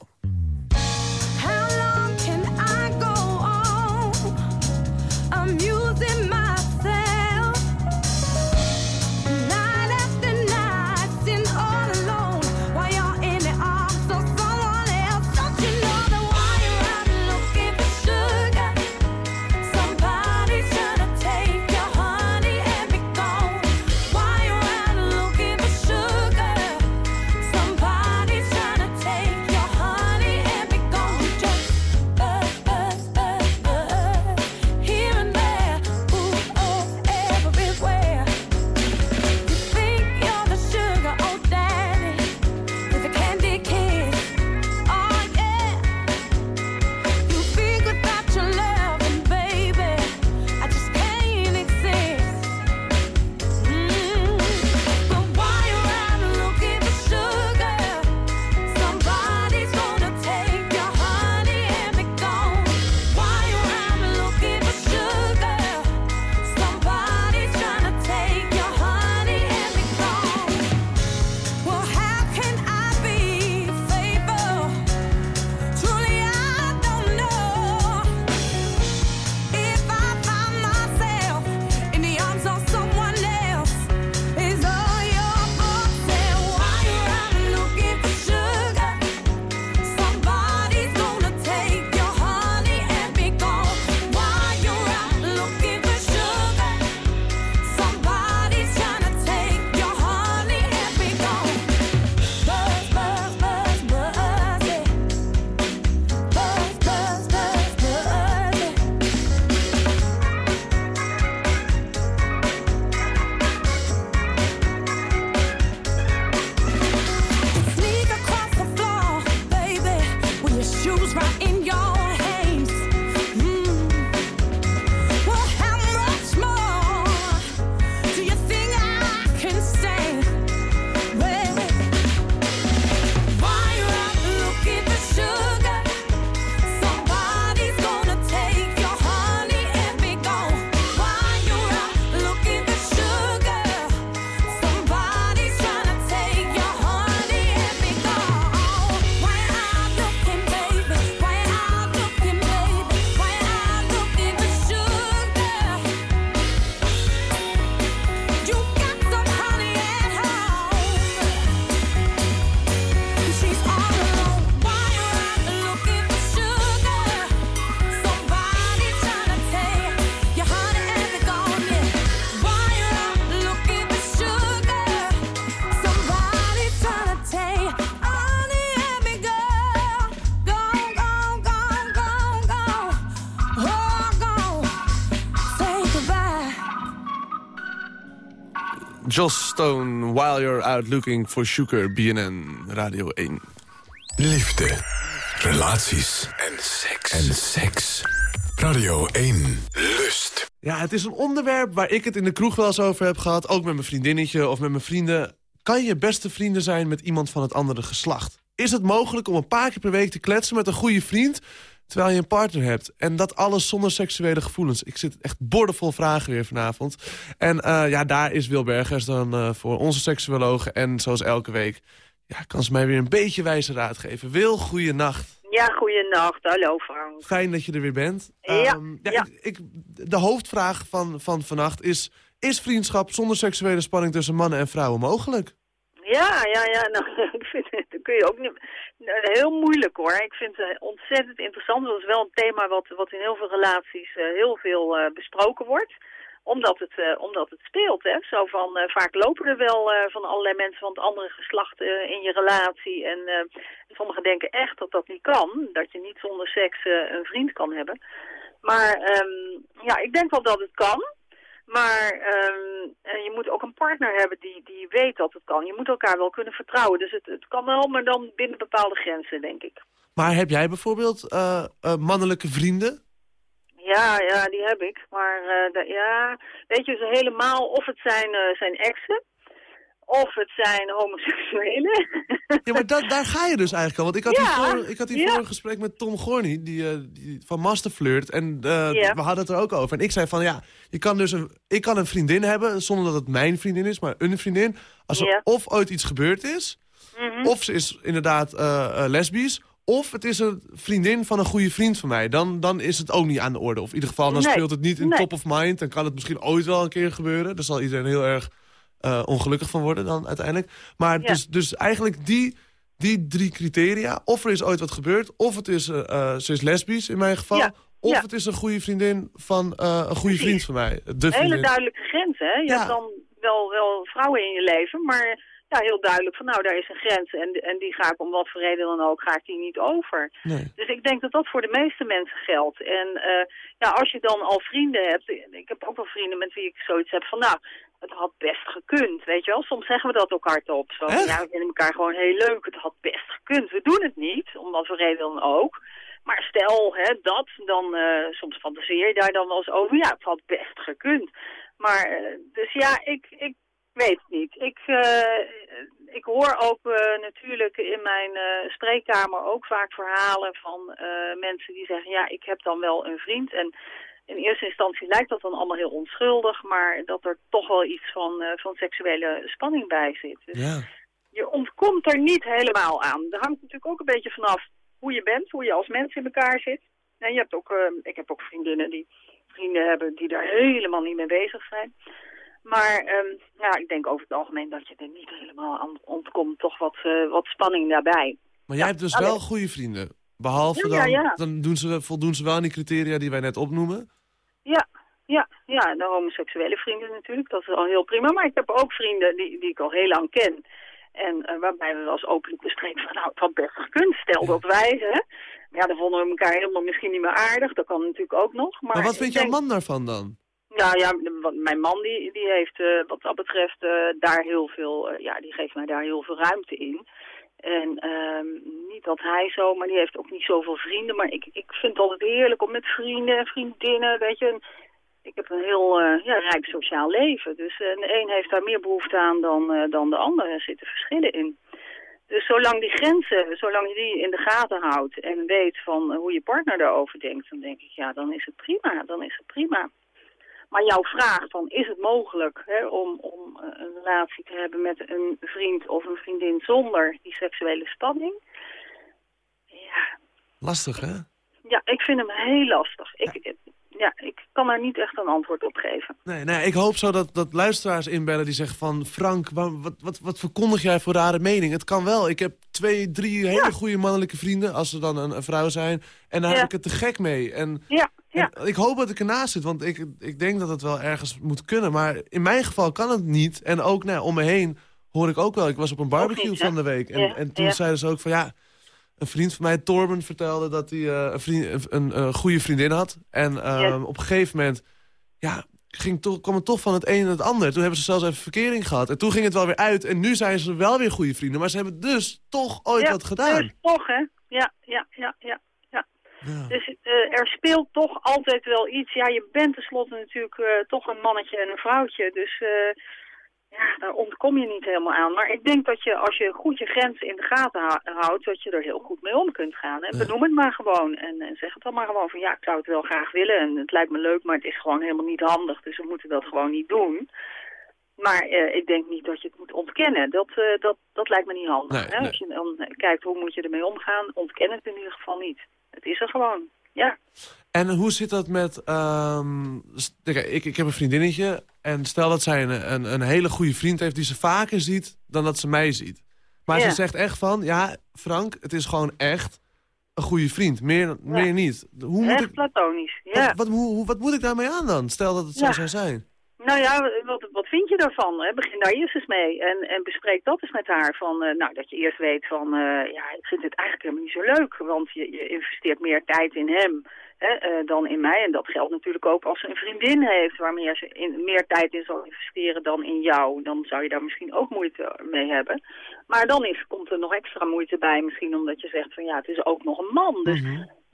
Joss Stone, While You're Out Looking for Sugar, BNN, Radio 1. Liefde, relaties en seks. En seks. Radio 1, Lust. Ja, het is een onderwerp waar ik het in de kroeg wel eens over heb gehad. Ook met mijn vriendinnetje of met mijn vrienden. Kan je beste vrienden zijn met iemand van het andere geslacht? Is het mogelijk om een paar keer per week te kletsen met een goede vriend... terwijl je een partner hebt? En dat alles zonder seksuele gevoelens. Ik zit echt bordevol vragen weer vanavond. En eh, ja, daar is Wil Bergers dan eh, voor onze seksuologen. En zoals elke week ja, kan ze mij weer een beetje wijze raad geven. Wil, goeienacht. Ja, goeienacht. Hallo Frank. Fijn dat je er weer bent. Ja, Ehm, ja. Ik, ik, de hoofdvraag van, van vannacht is... is vriendschap zonder seksuele spanning tussen mannen en vrouwen mogelijk? Ja, ja, ja. Nou, ik vind dat kun je ook niet... nou, Heel moeilijk hoor. Ik vind het ontzettend interessant. Dat is wel een thema wat, wat in heel veel relaties eh, heel veel eh, besproken wordt. Omdat het, eh, omdat het speelt, hè. Zo van, eh, vaak lopen er wel eh, van allerlei mensen van het andere geslacht eh, in je relatie. En eh, sommigen denken echt dat dat niet kan. Dat je niet zonder seks eh, een vriend kan hebben. Maar ehm, ja, ik denk wel dat het kan. Maar ehm, eh, je moet ook een partner hebben die, die weet dat het kan. Je moet elkaar wel kunnen vertrouwen. Dus het, het kan wel, maar dan binnen bepaalde grenzen, denk ik. Maar heb jij bijvoorbeeld eh, eh, mannelijke vrienden? Ja, ja, die heb ik. Maar ja, weet je, ze helemaal, of het zijn, zijn exen, of het zijn homoseksuelen. Ja, maar dat, daar ga je dus eigenlijk al. Want ik had Ja, hiervoor, ik had ja. een gesprek met Tom Gorny, die, eh, die, van Masterflirt. En eh, Ja. we hadden het er ook over. En ik zei van, ja, je kan dus een, ik kan een vriendin hebben, zonder dat het mijn vriendin is, maar een vriendin. Als er Ja. of ooit iets gebeurd is, Mhm. of ze is inderdaad eh, lesbisch... Of het is een vriendin van een goede vriend van mij. Dan, dan is het ook niet aan de orde. Of in ieder geval, dan Nee. speelt het niet in Nee. top of mind. Dan kan het misschien ooit wel een keer gebeuren. Daar zal iedereen heel erg eh, ongelukkig van worden dan uiteindelijk. Maar Ja. dus, dus eigenlijk die, die drie criteria. Of er is ooit wat gebeurd. Of het is, eh, ze is lesbisch in mijn geval. Ja. Of Ja. het is een goede vriendin van een goede vriend van mij. De Hele vriendin. duidelijke grenzen, hè. Je hebt dan wel, wel vrouwen in je leven, maar ja, heel duidelijk van nou, daar is een grens. En, en die ga ik om wat voor reden dan ook, ga ik die niet over. Nee. Dus ik denk dat dat voor de meeste mensen geldt. En ja, als je dan al vrienden hebt, ik heb ook wel vrienden met wie ik zoiets heb van nou, het had best gekund, weet je wel. Soms zeggen we dat ook hardop. Zo, Echt? ja, we vinden elkaar gewoon heel leuk, het had best gekund. We doen het niet, om wat voor reden dan ook. Maar stel hè, dat, dan eh, soms fantaseer je daar dan wel eens over. Ja, het had best gekund. Maar, eh, dus ja, ik, ik weet het niet. Ik, eh, ik hoor ook natuurlijk in mijn spreekkamer ook vaak verhalen van mensen die zeggen... ja, ik heb dan wel een vriend en... In eerste instantie lijkt dat dan allemaal heel onschuldig, maar dat er toch wel iets van, eh, van seksuele spanning bij zit. Dus Ja. je ontkomt er niet helemaal aan. Er hangt natuurlijk ook een beetje vanaf hoe je bent, hoe je als mens in elkaar zit. En je hebt ook, eh, ik heb ook vriendinnen die vrienden hebben die daar helemaal niet mee bezig zijn. Maar ehm, ja, ik denk over het algemeen dat je er niet helemaal aan ontkomt. Toch wat, eh, wat spanning daarbij. Maar jij hebt dus wel goede vrienden. Behalve Ja, ja, dan, ja. dan doen ze, voldoen ze wel aan die criteria die wij net opnoemen. Ja, ja, ja, de homoseksuele vrienden natuurlijk, dat is al heel prima. Maar ik heb ook vrienden die, die ik al heel lang ken. En eh, waarbij we wel eens openlijk bespreken van, nou, het had best gekund. Stel dat wij, hè. Ja, dan vonden we elkaar helemaal misschien niet meer aardig. Dat kan natuurlijk ook nog. Maar, Maar, wat vind ik jouw man daarvan dan? Nou ja, mijn man die, die heeft eh, wat dat betreft eh, daar heel veel, ja, die geeft mij daar heel veel ruimte in. En ehm, niet dat hij zo, maar die heeft ook niet zoveel vrienden. Maar ik, ik vind het altijd heerlijk om met vrienden en vriendinnen, weet je. ik heb een heel eh, ja, rijk sociaal leven. Dus eh, de een heeft daar meer behoefte aan dan, eh, dan de ander. Er zitten verschillen in. Dus zolang die grenzen, zolang je die in de gaten houdt en weet van hoe je partner daarover denkt, dan denk ik, ja, dan is het prima. Dan is het prima. Maar jouw vraag van, is het mogelijk hè, om, om eh, een relatie te hebben met een vriend of een vriendin zonder die seksuele spanning? Lastig, hè? Ja, ik vind hem heel lastig. Ik, ja, ik kan daar niet echt een antwoord op geven. Nee, nee, ik hoop zo dat, dat luisteraars inbellen die zeggen van... Frank, wa- wat, wat, wat verkondig jij voor rare mening? Het kan wel. Ik heb twee, drie hele goede mannelijke vrienden... als ze dan een, een vrouw zijn. En daar Ja. heb ik het te gek mee. En, Ja, ja. en ik hoop dat ik ernaast zit, want ik, ik denk dat het wel ergens moet kunnen. Maar in mijn geval kan het niet. En ook nou, om me heen hoor ik ook wel. Ik was op een barbecue niet, van de week. En, en toen zeiden ze ook van ja... Een vriend van mij, Torben, vertelde dat hij eh, een, vriend, een, een goede vriendin had. En Ja. op een gegeven moment ja, ging toch, kwam het toch van het een en het ander. Toen hebben ze zelfs even verkering gehad. En toen ging het wel weer uit. En nu zijn ze wel weer goede vrienden. Maar ze hebben dus toch ooit ja, wat gedaan. Dus toch, hè? Ja, ja, ja, ja. ja. Dus eh, er speelt toch altijd wel iets. Ja, je bent tenslotte natuurlijk eh, toch een mannetje en een vrouwtje. Dus eh, ja, daar ontkom je niet helemaal aan. Maar ik denk dat je, als je goed je grenzen in de gaten hou- houdt, dat je er heel goed mee om kunt gaan. En benoem het maar gewoon. En, en zeg het dan maar gewoon van, ja, ik zou het wel graag willen. En het lijkt me leuk, maar het is gewoon helemaal niet handig. Dus we moeten dat gewoon niet doen. Maar eh, ik denk niet dat je het moet ontkennen. Dat, eh, dat, dat lijkt me niet handig. Nee, hè? nee. Als je dan eh, kijkt hoe moet je ermee omgaan, ontken het in ieder geval niet. Het is er gewoon. Ja. En hoe zit dat met... ehm, ik, ik heb een vriendinnetje. En stel dat zij een, een, een hele goede vriend heeft die ze vaker ziet dan dat ze mij ziet. Maar Ja. ze zegt echt van... Ja, Frank, het is gewoon echt een goede vriend. Meer, meer niet. Hoe moet Echt ik, platonisch. Ja. wat, wat, hoe, wat moet ik daarmee aan dan? Stel dat het zo zou zijn. Nou ja, wat, wat vind je daarvan? Begin daar eerst eens mee en, en bespreek dat eens met haar. Van, eh, nou, dat je eerst weet van, eh, ja, ik vind het eigenlijk helemaal niet zo leuk. Want je, je investeert meer tijd in hem hè, eh, dan in mij. En dat geldt natuurlijk ook als ze een vriendin heeft... waarmee ze in, meer tijd in zal investeren dan in jou. Dan zou je daar misschien ook moeite mee hebben. Maar dan is, komt er nog extra moeite bij. Misschien omdat je zegt van, ja, het is ook nog een man. Dus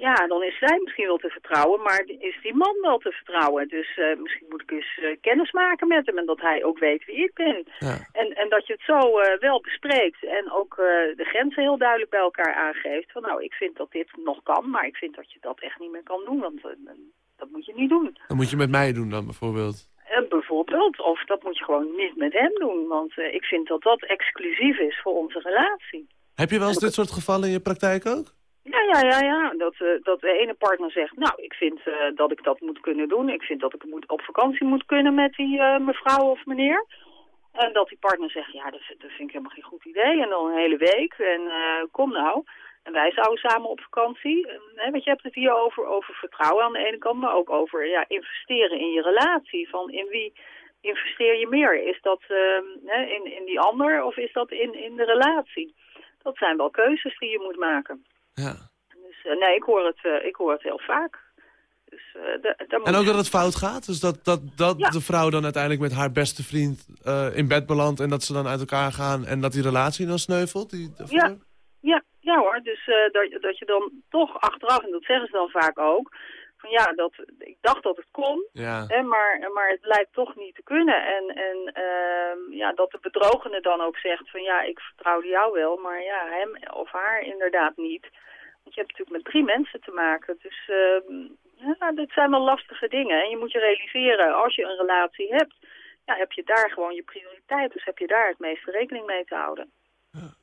ja, dan is zij misschien wel te vertrouwen, maar is die man wel te vertrouwen. Dus eh, misschien moet ik eens eh, kennis maken met hem en dat hij ook weet wie ik ben. En, en dat je het zo eh, wel bespreekt en ook de grenzen heel duidelijk bij elkaar aangeeft. Van nou, ik vind dat dit nog kan, maar ik vind dat je dat echt niet meer kan doen, want dat moet je niet doen. Dat moet je met mij doen dan bijvoorbeeld. Bijvoorbeeld, of dat moet je gewoon niet met hem doen, want ik vind dat dat exclusief is voor onze relatie. Heb je wel eens dit soort gevallen in je praktijk ook? Ja, ja, ja, ja. Dat, eh, dat de ene partner zegt, nou, ik vind eh, dat ik dat moet kunnen doen. Ik vind dat ik moet, op vakantie moet kunnen met die eh, mevrouw of meneer. En dat die partner zegt, ja, dat, vind- ik helemaal geen goed idee. En dan een hele week. En kom nou. En wij zouden samen op vakantie. Hè, want je hebt het hier over, over vertrouwen aan de ene kant, maar ook over ja, investeren in je relatie. Van in wie investeer je meer? Is dat ehm, hè, in, in die ander of is dat in, in de relatie? Dat zijn wel keuzes die je moet maken. Ja. Dus eh, nee, ik hoor het, eh, ik hoor het heel vaak. Dus, eh, moet En ook dat het fout gaat? Dus dat, dat, dat Ja. de vrouw dan uiteindelijk met haar beste vriend in bed belandt... en dat ze dan uit elkaar gaan en dat die relatie dan sneuvelt? Die, Ja, ja, ja hoor. Dus dat, dat je dan toch achteraf, en dat zeggen ze dan vaak ook... van ja, dat, ik dacht dat het kon, Ja. hè, maar, maar het blijkt toch niet te kunnen. En, en ehm, ja, dat de bedrogene dan ook zegt van ja, ik vertrouwde jou wel... maar ja, hem of haar inderdaad niet. Want je hebt natuurlijk met drie mensen te maken. Dus ehm, ja, dit zijn wel lastige dingen. En je moet je realiseren, als je een relatie hebt... Ja, heb je daar gewoon je prioriteit. Dus heb je daar het meeste rekening mee te houden.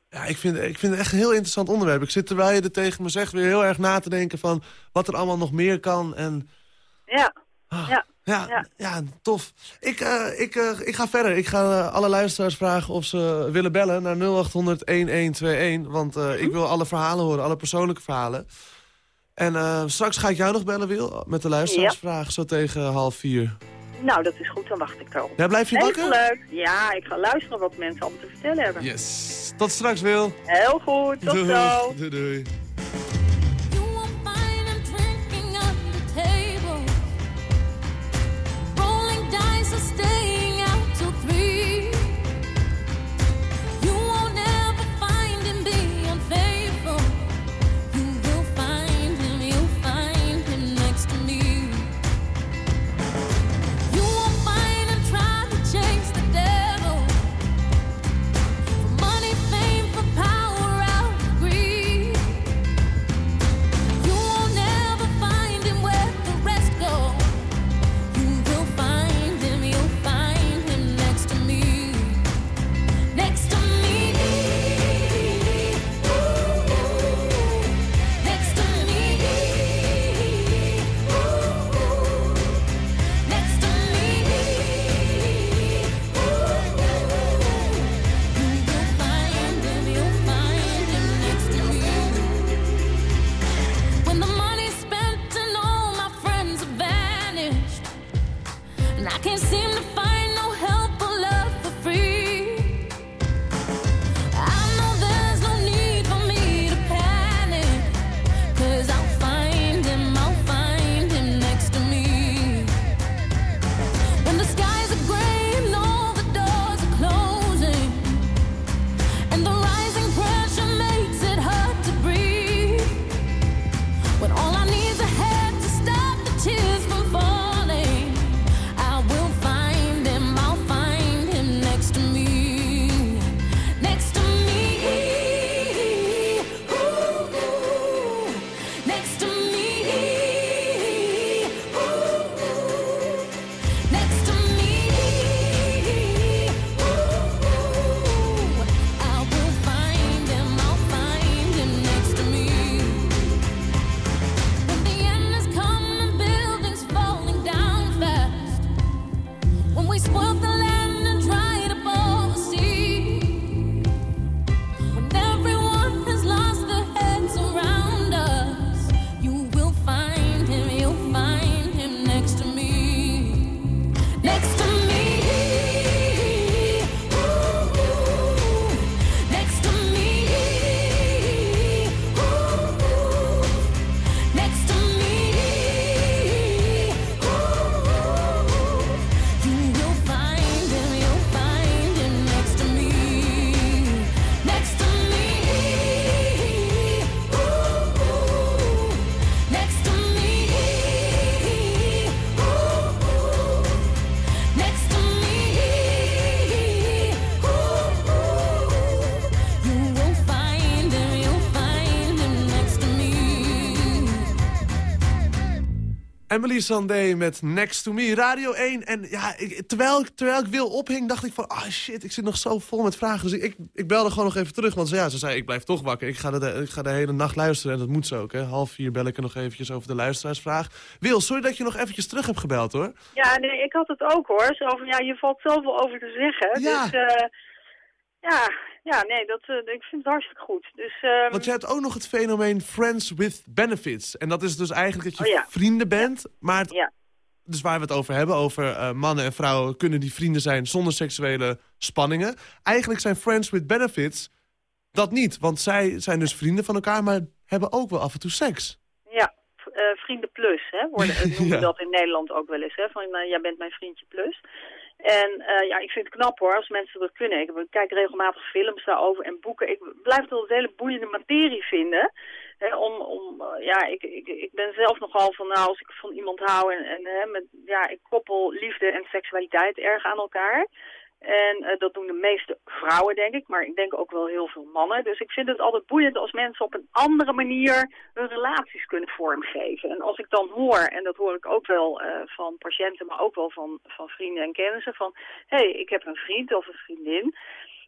Ja, ik vind, ik vind het echt een heel interessant onderwerp. Ik zit terwijl je er tegen me zegt weer heel erg na te denken van wat er allemaal nog meer kan. En Ja, ja. ja, ja. tof. Ik, eh, ik, eh, ik ga verder. Ik ga eh, alle luisteraars vragen of ze willen bellen naar 0800-1121. Want ik wil alle verhalen horen, alle persoonlijke verhalen. En straks ga ik jou nog bellen, Wil, met de luisteraarsvraag, zo tegen half vier. Nou, dat is goed, dan wacht ik erop. Ja, blijf je Heel wakker? leuk. Ja, ik ga luisteren wat mensen allemaal te vertellen hebben. Yes. Tot straks, Wil. Heel goed, tot Doei. zo. Doei, doei. Emily Sandé met Next to Me, Radio 1. En ja, ik, terwijl, ik- terwijl ik wil ophing, dacht ik van... Ah shit, ik zit nog zo vol met vragen. Dus ik, ik belde gewoon nog even terug. Want ze- ja, ze zei, ik blijf toch wakker. Ik ga, de, ik ga de hele nacht luisteren. En dat moet zo ook, hè. Half vier bel ik er nog eventjes over de luisteraarsvraag. Wil, sorry dat je nog eventjes terug hebt gebeld, hoor. Ja, nee, ik had het ook hoor. Zo van, ja, je valt zoveel over te zeggen. Ja. Dus eh, ja, ja, nee, dat, eh, ik vind het hartstikke goed. Dus, ehm, Want je hebt ook nog het fenomeen Friends with Benefits. En dat is dus eigenlijk dat je Oh ja. vrienden bent, maar... het- Ja. Dus waar we het over hebben, over eh, mannen en vrouwen... kunnen die vrienden zijn zonder seksuele spanningen. Eigenlijk zijn Friends with Benefits dat niet. Want zij zijn dus vrienden van elkaar, maar hebben ook wel af en toe seks. ja, eh, vrienden plus, hè, worden, noemen Ja. dat in Nederland ook wel eens, hè. Van, jij bent mijn vriendje plus. En eh, ja, ik vind het knap hoor, als mensen dat kunnen. Ik kijk regelmatig films daarover en boeken. Ik blijf het wel een hele boeiende materie vinden. Om, om, eh, ja, ik, ik, ik ben zelf nogal van, nou, als ik van iemand hou en, en met, ja, ik koppel liefde en seksualiteit erg aan elkaar. En eh, dat doen de meeste vrouwen, denk ik, maar ik denk ook wel heel veel mannen. Dus ik vind het altijd boeiend als mensen op een andere manier hun relaties kunnen vormgeven. En als ik dan hoor, en dat hoor ik ook wel eh, van patiënten, maar ook wel van, van vrienden en kennissen, van hé, hey, ik heb een vriend of een vriendin.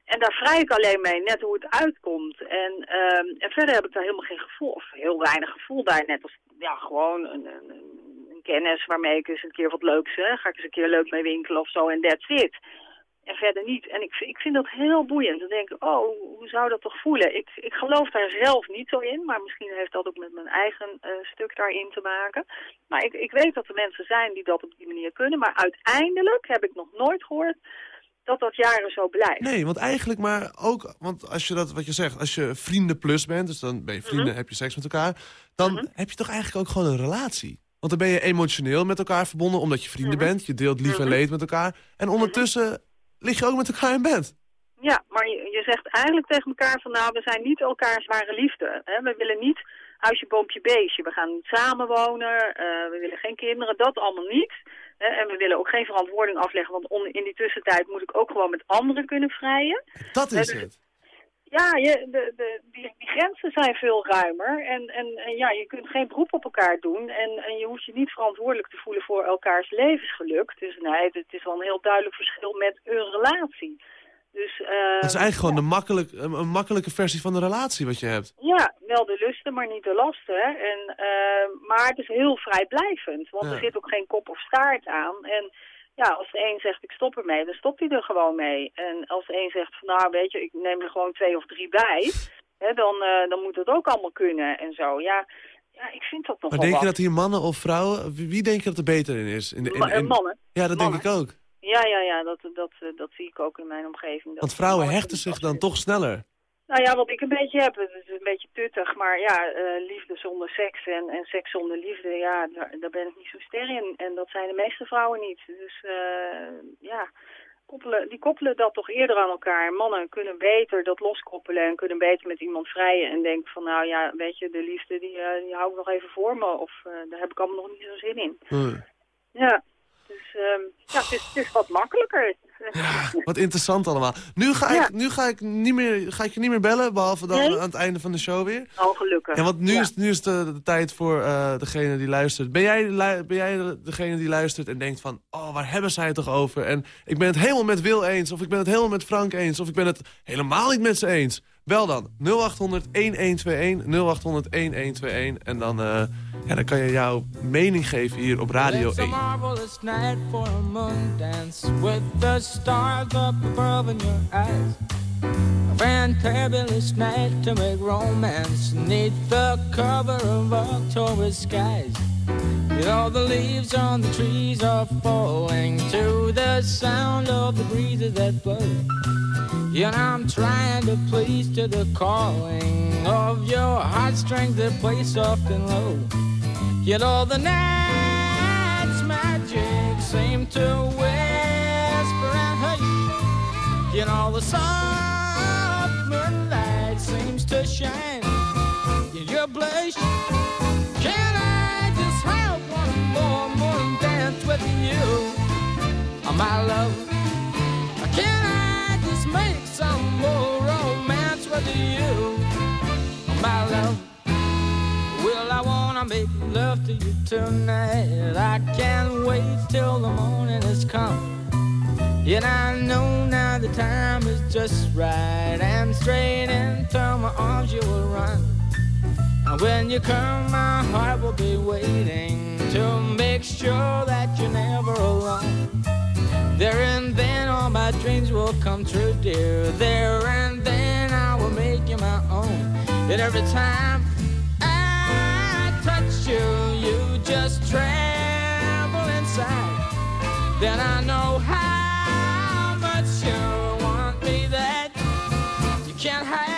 En daar vrij ik alleen mee, net hoe het uitkomt. En, ehm, en verder heb ik daar helemaal geen gevoel, of heel weinig gevoel bij. Net als, ja, gewoon een, een, een- kennis waarmee ik eens een keer wat leuks, hè, ga ik eens een keer leuk mee winkelen of zo en that's it. En verder niet. En ik, ik vind dat heel boeiend. Dan denk ik, oh, hoe zou dat toch voelen? Ik, ik geloof daar zelf niet zo in, maar misschien heeft dat ook met mijn eigen eh, stuk daarin te maken. Maar ik, ik weet dat er mensen zijn die dat op die manier kunnen. Maar uiteindelijk heb ik nog nooit gehoord dat dat jaren zo blijft. Nee, want eigenlijk maar ook... Want als je dat, wat je zegt, als je vrienden plus bent... dus dan ben je vrienden, Mhm. heb je seks met elkaar... dan heb je toch eigenlijk ook gewoon een relatie. Want dan ben je emotioneel met elkaar verbonden... omdat je vrienden Mhm. bent, je deelt lief en Mhm. leed met elkaar... en ondertussen lig je ook met elkaar in bed. Ja, maar je, je zegt eigenlijk tegen elkaar van nou, we zijn niet elkaars ware liefde. Hè? We willen niet huisje, boompje, beestje. We gaan niet samenwonen, eh, we willen geen kinderen, dat allemaal niet. Hè? En we willen ook geen verantwoording afleggen, want on- in die tussentijd moet ik ook gewoon met anderen kunnen vrijen. Dat is dus- het. Ja, je, de, de, die, die grenzen zijn veel ruimer. En, en, en ja, je kunt geen beroep op elkaar doen. En, en je hoeft je niet verantwoordelijk te voelen voor elkaars levensgeluk. Dus nee, het, is wel een heel duidelijk verschil met een relatie. Dus, eh, Dat is eigenlijk gewoon een, makkelijk, een, makkelijke versie van de relatie wat je hebt. Ja, wel de lusten, maar niet de lasten. En, eh, maar het is heel vrijblijvend, want Ja. er zit ook geen kop of staart aan. En ja, als de een zegt ik stop ermee, dan stopt hij er gewoon mee. En als de een zegt van nou weet je, ik neem er gewoon twee of drie bij, hè, dan, eh, dan moet het ook allemaal kunnen en zo. Ja, ja ik vind dat nog Maar denk je dat hier mannen of vrouwen... Wie, denk je dat er beter in is? In de, in, Ma- eh, in- mannen. Ja, dat Mannen. denk ik ook. Ja, ja, ja, dat, dat, eh, dat zie ik ook in mijn omgeving. Dat Want vrouwen hechten zich dan toch sneller. Nou ja, wat ik een beetje heb, het is een beetje tuttig, maar ja, eh, liefde zonder seks en, en seks zonder liefde, ja, daar, daar ben ik niet zo ster in. En dat zijn de meeste vrouwen niet. Dus eh, ja, koppelen, die koppelen dat toch eerder aan elkaar. Mannen kunnen beter dat loskoppelen en kunnen beter met iemand vrijen en denken van, nou ja, weet je, de liefde die, eh, die hou ik nog even voor me of daar heb ik allemaal nog niet zo zin in. Hmm. Ja, dus ehm, ja, het is, het is wat makkelijker. Wat interessant allemaal. Nu ga ik, nu ga ik, niet meer, ga ik je niet meer bellen, behalve dan Nee? aan het einde van de show weer. Oh, gelukkig. Ja, want nu Ja. is, nu is de, de tijd voor eh, degene die luistert. Ben jij, ben jij de- degene die luistert en denkt van... oh, waar hebben zij het toch over? En ik ben het helemaal met Wil eens, of ik ben het helemaal met Frank eens... of ik ben het helemaal niet met ze eens. Bel dan 0800-1121, 0800-1121. En dan, eh, ja, dan kan je jouw mening geven hier op Radio It's a 1. marvelous night for a moon dance with the stars up above in your eyes. A fantabulous night to make romance neath the cover of October skies. Know the leaves on the trees are falling to the sound of the breezes that blow. And I'm trying to please to the calling of your heartstrings that play soft and low. You all the night's magic seem to whisper and hush. You know the soft moonlight seems to shine in your blush. With you, my love? Can I just make some more romance with you, my love? Well, I wanna make love to you tonight. I can't wait till the morning has come. And I know now the time is just right. And straight into my arms you will run. And when you come, my heart will be waiting to make sure that you're never alone. There and then all my dreams will come true, dear. There and then I will make you my own. And every time I touch you, you just tremble inside. Then I know how much you want me that you can't hide.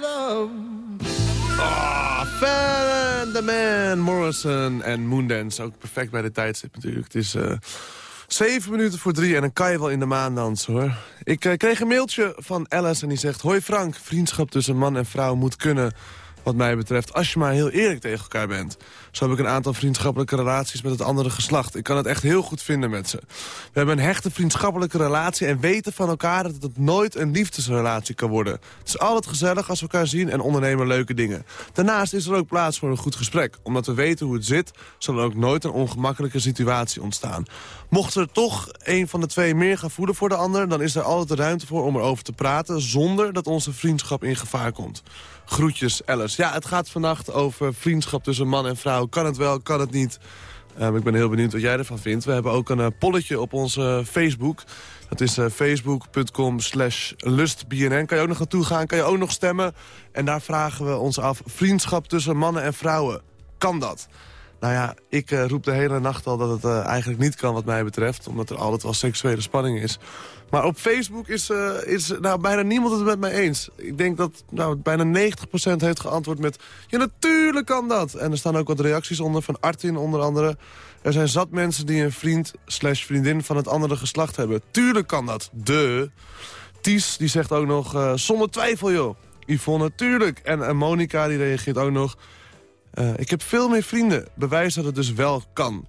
Love. Ah, Fan the Man, Morrison en Moondance. Ook perfect bij de tijdstip natuurlijk. Het is eh, zeven minuten voor drie en dan kan je wel in de maan dansen hoor. Ik eh, kreeg een mailtje van Alice en die zegt... Hoi Frank, vriendschap tussen man en vrouw moet kunnen... wat mij betreft, als je maar heel eerlijk tegen elkaar bent. Zo heb ik een aantal vriendschappelijke relaties met het andere geslacht. Ik kan het echt heel goed vinden met ze. We hebben een hechte vriendschappelijke relatie... en weten van elkaar dat het nooit een liefdesrelatie kan worden. Het is altijd gezellig als we elkaar zien en ondernemen leuke dingen. Daarnaast is er ook plaats voor een goed gesprek. Omdat we weten hoe het zit, zal er ook nooit een ongemakkelijke situatie ontstaan. Mocht er toch een van de twee meer gaan voelen voor de ander... dan is er altijd ruimte voor om erover te praten... zonder dat onze vriendschap in gevaar komt. Groetjes, Alice. Ja, het gaat vannacht over vriendschap tussen man en vrouw. Kan het wel, kan het niet? Um, ik ben heel benieuwd wat jij ervan vindt. We hebben ook een uh, polletje op onze Facebook. Dat is uh, facebook.com slash lustbnn. Kan je ook nog naartoe gaan, kan je ook nog stemmen. En daar vragen we ons af, vriendschap tussen mannen en vrouwen. Kan dat? Nou ja, ik uh, roep de hele nacht al dat het uh, eigenlijk niet kan wat mij betreft. Omdat er altijd wel seksuele spanning is. Maar op Facebook is, uh, is nou, bijna niemand het met mij eens. Ik denk dat nou, bijna 90% heeft geantwoord met... Ja, natuurlijk kan dat. En er staan ook wat reacties onder van Artin onder andere. Er zijn zat mensen die een vriend slash vriendin van het andere geslacht hebben. Tuurlijk kan dat. De. Ties die zegt ook nog, zonder twijfel joh. Yvonne, tuurlijk. En uh, Monica die reageert ook nog... Uh, ik heb veel meer vrienden. Bewijs dat het dus wel kan.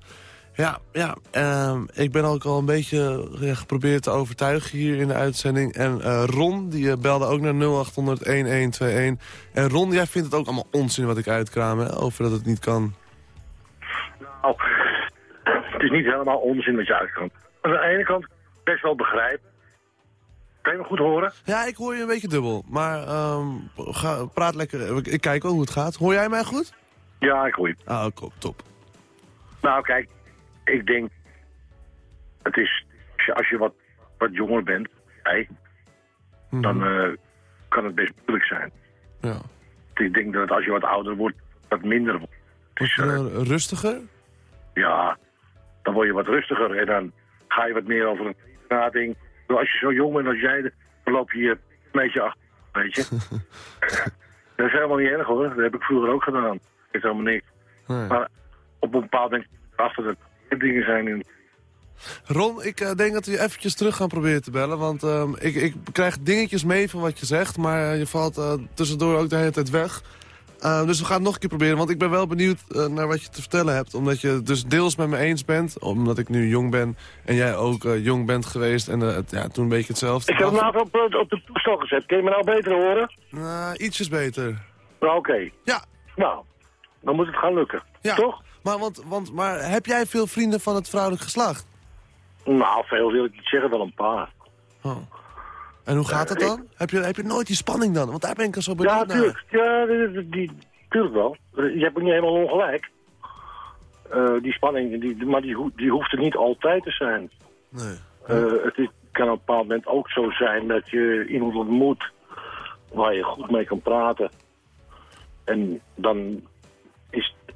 Ja, ja ehm, ik ben ook al een beetje ja, geprobeerd te overtuigen hier in de uitzending. En eh, Ron, die eh, belde ook naar 0800-1121. En Ron, jij vindt het ook allemaal onzin wat ik uitkraam, hè? Over dat het niet kan. Nou, het is niet helemaal onzin wat je uitkomt. Aan de ene kant best wel begrijp. Kan je me goed horen? Ja, ik hoor je een beetje dubbel. Maar ehm, ga, praat lekker. Ik, ik kijk wel hoe het gaat. Hoor jij mij goed? Ja, ik hoor je. Ah, top, top. Nou, kijk, ik denk... Het is... Als je, wat, wat jonger bent, hey, dan eh, kan het best moeilijk zijn. Ja. Ik denk dat als je wat ouder wordt, dat minder wordt. Dan rustiger? Ja, dan word je wat rustiger en dan ga je wat meer over een nadenken. Als je zo jong bent als jij, dan loop je hier een beetje achter, weet je. dat is helemaal niet erg hoor, dat heb ik vroeger ook gedaan. Is helemaal niks. Nee. Maar op een bepaald achter dat er dingen zijn in. Ron, ik eh, denk dat we je eventjes terug gaan proberen te bellen. Want ehm, ik, ik krijg dingetjes mee van wat je zegt. Maar eh, je valt eh, tussendoor ook de hele tijd weg. Uh, dus we gaan het nog een keer proberen. Want ik ben wel benieuwd naar wat je te vertellen hebt. Omdat je het dus deels met me eens bent. Omdat ik nu jong ben. En jij ook jong bent geweest. En het, ja, toen een beetje hetzelfde. Ik heb hem nou op, op de toestel gezet. Kun je me nou beter horen? Nou, ietsjes beter. Nou, oké. Okay. Ja. Nou, dan moet het gaan lukken. Ja. Toch? Maar, want, want, maar heb jij veel vrienden van het vrouwelijk geslacht? Nou, veel wil ik niet zeggen. Wel een paar. Oh. En hoe gaat het dan? Ik... Heb, je, heb je nooit die spanning dan? Want daar ben ik al zo benieuwd ja, tuurlijk. Ja, die, die, tuurlijk wel. Je hebt ook niet helemaal ongelijk. Uh, die spanning, die, maar die, die hoeft er niet altijd te zijn. Nee. Uh, het is, kan op een bepaald moment ook zo zijn dat je iemand ontmoet waar je goed mee kan praten. En dan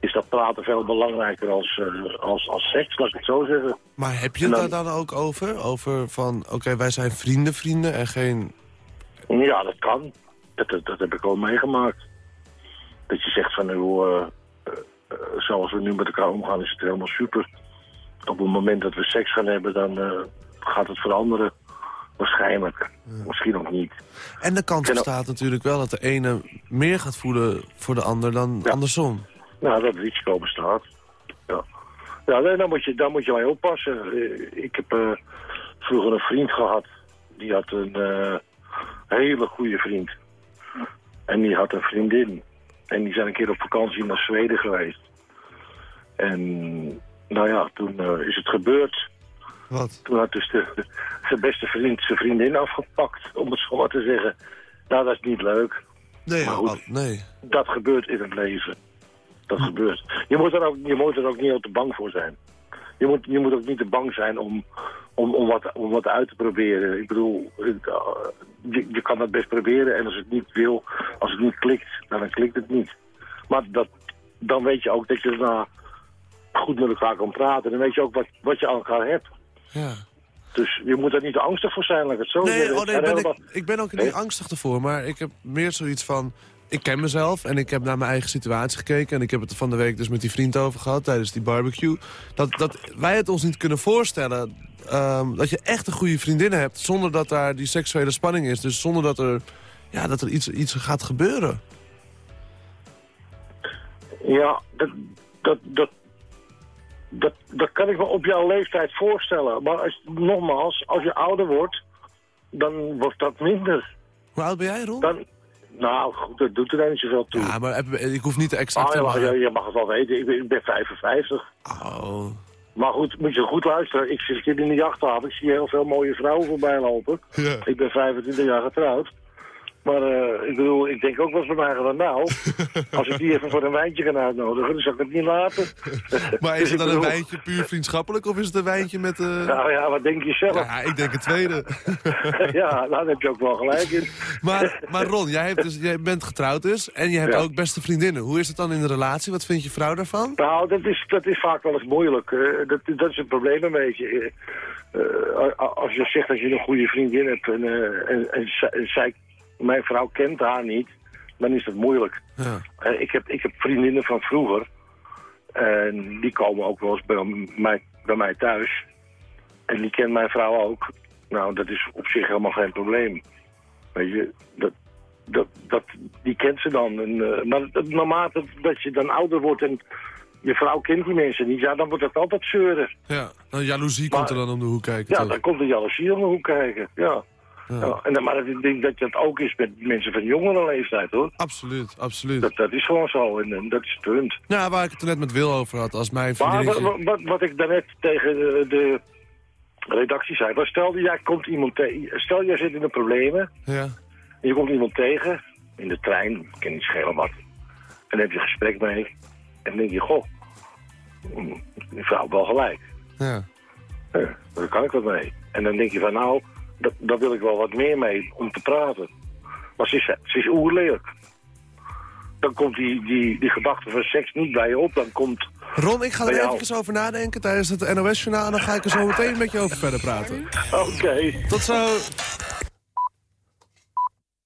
is, dat praten veel belangrijker als, uh, als, als seks, laat ik het zo zeggen. Maar heb je het dan, daar dan ook over? Over van, oké, okay, wij zijn vrienden, vrienden en geen... Ja, dat kan. Dat, dat, dat heb ik al meegemaakt. Dat je zegt van, hoe, uh, uh, zoals we nu met elkaar omgaan, is het helemaal super. Op het moment dat we seks gaan hebben, dan gaat het veranderen. Waarschijnlijk. Ja. Misschien ook niet. En de kans bestaat natuurlijk wel dat de ene meer gaat voelen voor de ander dan ja. andersom. Nou, dat risico bestaat. Ja, ja nee, daar, moet je, daar moet je mee oppassen. Ik heb uh, vroeger een vriend gehad. Die had een uh, hele goede vriend. En die had een vriendin. En die zijn een keer op vakantie naar Zweden geweest. En nou ja, toen uh, is het gebeurd. Wat? Toen had dus de, zijn beste vriend zijn vriendin afgepakt, om het zo maar te zeggen. Nou, dat is niet leuk. Nee, maar goed, wat? nee. dat gebeurt in het leven. Dat gebeurt. Je moet, er ook, je moet er ook niet al te bang voor zijn. Je moet, je moet ook niet te bang zijn om, om, om, wat, om wat uit te proberen. Ik bedoel, je, je kan dat best proberen en als het niet wil, als het niet klikt, dan klikt het niet. Maar dat, dan weet je ook dat je daarna goed met elkaar kan praten. Dan weet je ook wat, wat je aan elkaar hebt. Ja. Dus je moet er niet angstig voor zijn, laat ik het zo nee. Oh, nee, ben ik, ik ben ook niet angstig ervoor, maar ik heb meer zoiets van... Ik ken mezelf en ik heb naar mijn eigen situatie gekeken... en ik heb het van de week dus met die vriend over gehad tijdens die barbecue... dat, dat wij het ons niet kunnen voorstellen... Um, dat je echt een goede vriendin hebt... zonder dat daar die seksuele spanning is. Dus zonder dat er, ja, dat er iets, iets gaat gebeuren. Ja, dat, dat, dat, dat, dat kan ik me op jouw leeftijd voorstellen. Maar als, nogmaals, als je ouder wordt, dan wordt dat minder. Hoe oud ben jij? Dan, nou, goed, dat doet er dan niet zoveel toe. Ja, maar ik hoef niet te exact te ja, maken. je, je mag het wel weten, ik ben, ik ben 55. Oh. Maar goed, moet je goed luisteren. Ik zit hier in de jachthaven, ik zie heel veel mooie vrouwen voorbij lopen. Ja. Ik ben 25 jaar getrouwd. Maar uh, ik bedoel, ik denk ook wel eens bij mij van nou, als ik die even voor een wijntje kan uitnodigen, dan zou ik het niet laten. Maar is Dus het dan een wijntje puur vriendschappelijk of is het een wijntje met... Uh... Nou ja, wat denk je zelf? Ja, ik denk het tweede. ja, daar heb je ook wel gelijk in. Maar, maar Ron, jij, hebt dus, jij bent getrouwd dus en je hebt Ja. ook beste vriendinnen. Hoe is het dan in de relatie? Wat vindt je vrouw daarvan? Nou, dat is, dat is vaak wel eens moeilijk. eh, dat, dat is het probleem een beetje. Eh, eh, als je zegt dat je een goede vriendin hebt en, eh, en, en zij, mijn vrouw kent haar niet, dan is dat moeilijk. Ja. Eh, ik, heb, ik heb vriendinnen van vroeger. En die komen ook wel eens bij mij, bij mij thuis. En die kent mijn vrouw ook. Nou, dat is op zich helemaal geen probleem. Weet je, dat, dat, dat, die kent ze dan. En, eh, maar dat- naarmate dat je dan ouder wordt en je vrouw kent die mensen niet, ja, dan wordt het altijd zeuren. Ja, nou, jaloezie komt er dan om de hoek kijken. Ja, toch? dan komt de jaloezie om de hoek kijken, ja. Ja, en dan, maar ik denk dat dat ook is met mensen van jongere leeftijd, hoor. Absoluut, absoluut. Dat, dat is gewoon zo en, en dat is het punt. Ja, waar ik het er net met Wil over had. Als mijn Maar vriendin... wat, wat, wat ik daarnet tegen de, de redactie zei, was stel, jij komt iemand te- stel jij zit in de problemen Ja. en je komt iemand tegen in de trein, ik ken niet schelen wat, en dan heb je een gesprek mee en dan denk je, goh, die vrouw wel gelijk. Ja. Ja, daar kan ik wat mee. En dan denk je van nou, dat, daar wil ik wel wat meer mee om te praten. Maar ze is, ze is oerlijk. Dan komt die, die, die gedachte van seks niet bij je op. Dan komt... Ron, ik ga er jou- even over nadenken tijdens het NOS-journaal... en dan ga ik er zo meteen met je over verder praten. Oké. Tot zo.